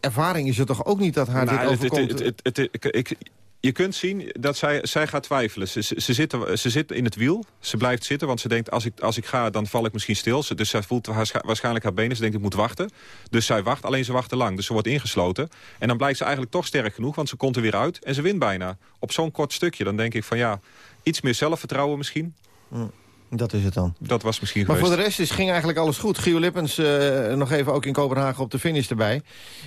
ervaring is het toch ook niet dat haar nou, dit overkomt? Het, het, het, ik, je kunt zien dat zij, zij gaat twijfelen. Ze, ze, zit, ze zit in het wiel. Ze blijft zitten, want ze denkt... als ik, als ik ga, dan val ik misschien stil. Ze, dus zij voelt waarschijnlijk haar benen. Ze denkt, ik moet wachten. Dus zij wacht, alleen ze wacht te lang. Dus ze wordt ingesloten. En dan blijkt ze eigenlijk toch sterk genoeg... want ze komt er weer uit en ze wint bijna. Op zo'n kort stukje, dan denk ik van ja... iets meer zelfvertrouwen misschien... Mm. Dat is het dan. Dat was misschien Maar geweest. voor de rest is, ging eigenlijk alles goed. Gio Lippens uh, nog even ook in Kopenhagen op de finish erbij.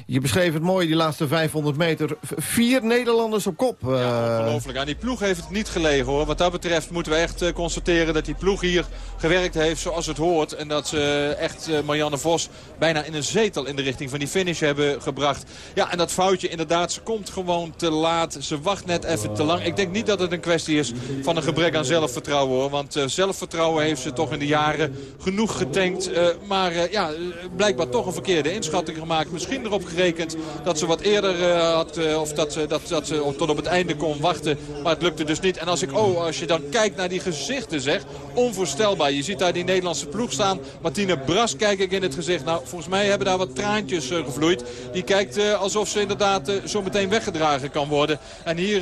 Je beschreef het mooi, die laatste 500 meter. Vier Nederlanders op kop. Uh... Ja, ongelooflijk. Aan die ploeg heeft het niet gelegen hoor. Wat dat betreft moeten we echt uh, constateren dat die ploeg hier gewerkt heeft zoals het hoort. En dat ze echt Marianne Vos bijna in een zetel in de richting van die finish hebben gebracht. Ja, en dat foutje inderdaad, ze komt gewoon te laat. Ze wacht net even te lang. Ik denk niet dat het een kwestie is van een gebrek aan zelfvertrouwen hoor. Want zelfvertrouwen heeft ze toch in de jaren genoeg getankt. Uh, maar uh, ja, blijkbaar toch een verkeerde inschatting gemaakt. Misschien erop gerekend dat ze wat eerder had... of dat, dat, dat ze tot op het einde kon wachten. Maar het lukte dus niet. En als, ik, oh, als je dan kijkt naar die gezichten, zeg. Onvoorstelbaar. Je ziet daar die Nederlandse ploeg staan. Martine Bras kijk ik in het gezicht. Nou, volgens mij hebben daar wat traantjes gevloeid. Die kijkt alsof ze inderdaad zo meteen weggedragen kan worden. En hier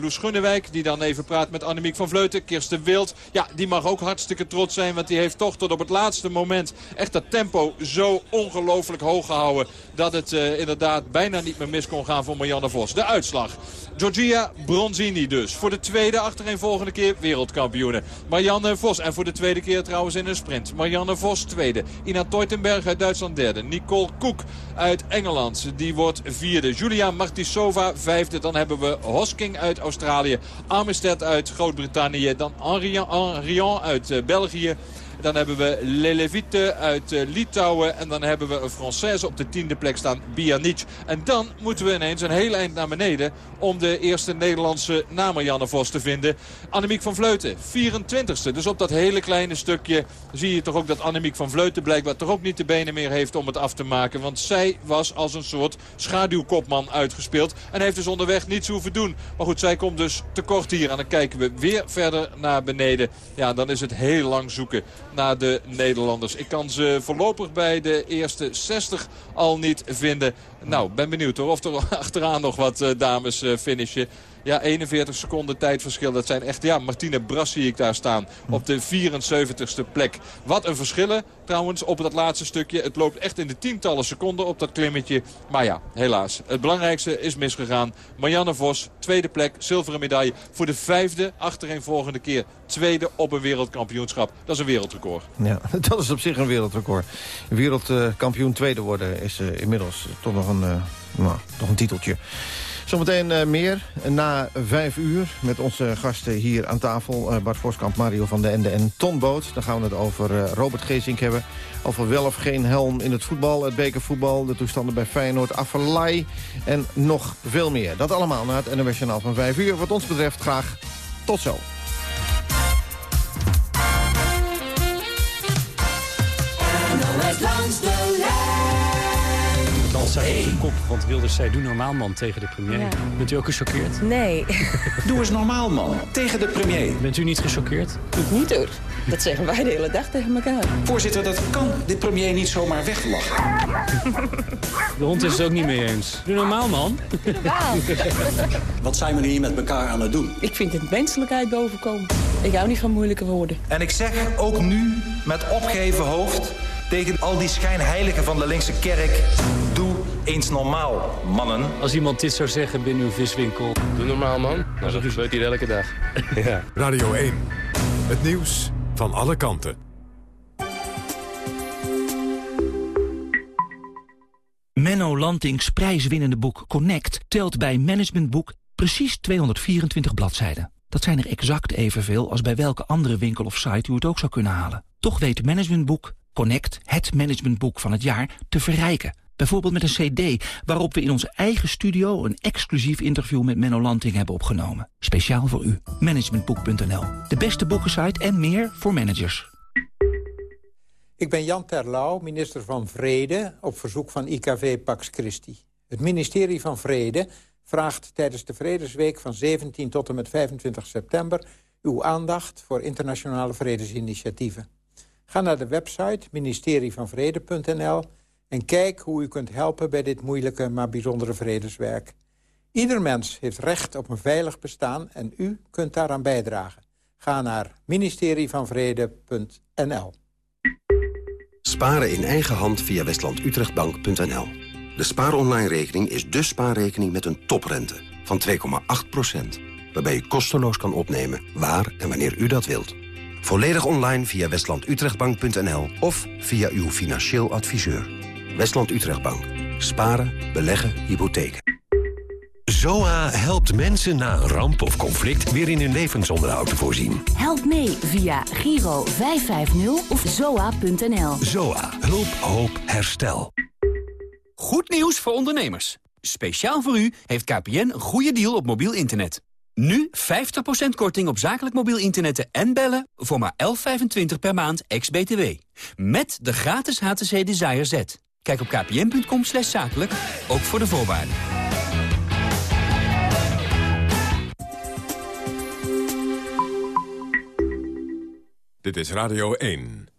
Loes Gunnewijk, die dan even praat met Annemiek van Vleuten. Kirsten Wild, ja, die mag ook hartstikke trots zijn. Want die heeft toch tot op het laatste moment echt dat tempo zo ongelooflijk hoog gehouden. Dat het uh, inderdaad bijna niet meer mis kon gaan voor Marianne Vos. De uitslag. Georgia Bronzini dus. Voor de tweede achtereenvolgende keer wereldkampioene. Marianne Vos. En voor de tweede keer trouwens in een sprint. Marianne Vos tweede. Ina Teutenberg uit Duitsland derde. Nicole Koek uit Engeland. Die wordt vierde. Julia Martisova vijfde. Dan hebben we Hosking uit Australië. Armistead uit Groot-Brittannië. Dan Henrian uit uh, België. Dan hebben we Lelevite uit uh, Litouwen. En dan hebben we een Française op de tiende plek staan, Bianic. En dan moeten we ineens een heel eind naar beneden... om de eerste Nederlandse na Marianne Vos te vinden. Annemiek van Vleuten, 24ste. Dus op dat hele kleine stukje zie je toch ook dat Annemiek van Vleuten... blijkbaar toch ook niet de benen meer heeft om het af te maken. Want zij was als een soort schaduwkopman uitgespeeld. En heeft dus onderweg niets hoeven doen. Maar goed, zij komt dus tekort hier. En dan kijken we weer verder naar beneden. Ja, dan is het heel lang zoeken naar de Nederlanders. Ik kan ze voorlopig bij de eerste 60 al niet vinden. Nou, ben benieuwd hoor, of er achteraan nog wat uh, dames uh, finishen. Ja, 41 seconden tijdverschil. Dat zijn echt, ja, Martine Bras zie ik daar staan. Op de 74ste plek. Wat een verschillen trouwens op dat laatste stukje. Het loopt echt in de tientallen seconden op dat klimmetje. Maar ja, helaas. Het belangrijkste is misgegaan. Marianne Vos, tweede plek, zilveren medaille. Voor de vijfde achtereenvolgende keer. Tweede op een wereldkampioenschap. Dat is een wereldrecord. Ja, dat is op zich een wereldrecord. Wereldkampioen tweede worden is uh, inmiddels toch nog een, uh, nou, nog een titeltje. Zometeen uh, meer na vijf uur met onze gasten hier aan tafel. Uh, Bart Voskamp, Mario van den Ende en Ton Boot. Dan gaan we het over uh, Robert Geesink hebben. Over wel of geen helm in het voetbal, het bekervoetbal... de toestanden bij Feyenoord, Affelay en nog veel meer. Dat allemaal na het NOS van vijf uur. Wat ons betreft graag tot zo. Dan zei hey. kop, want Wilders zei doe normaal man tegen de premier. Ja. Bent u ook gechoqueerd? Nee. doe eens normaal man tegen de premier. Bent u niet gechoqueerd? Ik niet hoor. Dat zeggen wij de hele dag tegen elkaar. Voorzitter, dat kan de premier niet zomaar weglachen. De hond is het ook niet mee eens. Doe normaal, man. Doe normaal. Wat zijn we hier met elkaar aan het doen? Ik vind het menselijkheid bovenkomen. Ik hou niet van moeilijke woorden. En ik zeg ook nu met opgeheven hoofd tegen al die schijnheiligen van de linkse kerk... Eens normaal, mannen. Als iemand dit zou zeggen binnen uw viswinkel... Doe normaal, man. Nou, dat gebeurt hier elke dag. ja. Radio 1. Het nieuws van alle kanten. Menno Lantings prijswinnende boek Connect telt bij Managementboek precies 224 bladzijden. Dat zijn er exact evenveel als bij welke andere winkel of site u het ook zou kunnen halen. Toch weet Managementboek Connect, het managementboek van het jaar, te verrijken. Bijvoorbeeld met een cd waarop we in onze eigen studio... een exclusief interview met Menno Lanting hebben opgenomen. Speciaal voor u. Managementboek.nl. De beste boekensite en meer voor managers. Ik ben Jan Terlouw, minister van Vrede... op verzoek van IKV Pax Christi. Het ministerie van Vrede vraagt tijdens de Vredesweek... van 17 tot en met 25 september... uw aandacht voor internationale vredesinitiatieven. Ga naar de website ministerievanvrede.nl en kijk hoe u kunt helpen bij dit moeilijke maar bijzondere vredeswerk. Ieder mens heeft recht op een veilig bestaan en u kunt daaraan bijdragen. Ga naar ministerievanvrede.nl. Sparen in eigen hand via westlandutrechtbank.nl. De spaaronline-rekening is de spaarrekening met een toprente van 2,8%. Waarbij u kosteloos kan opnemen waar en wanneer u dat wilt. Volledig online via westlandutrechtbank.nl of via uw financieel adviseur. Westland Utrechtbank. Sparen, beleggen, hypotheken. ZOA helpt mensen na een ramp of conflict weer in hun levensonderhoud te voorzien. Help mee via Giro 550 of zoa.nl. ZOA. Hulp, hoop, herstel. Goed nieuws voor ondernemers. Speciaal voor u heeft KPN een goede deal op mobiel internet. Nu 50% korting op zakelijk mobiel internet en bellen voor maar 11,25 per maand ex-BTW. Met de gratis HTC Desire Z. Kijk op kpn.com slash zakelijk, ook voor de voorwaarden. Dit is Radio 1.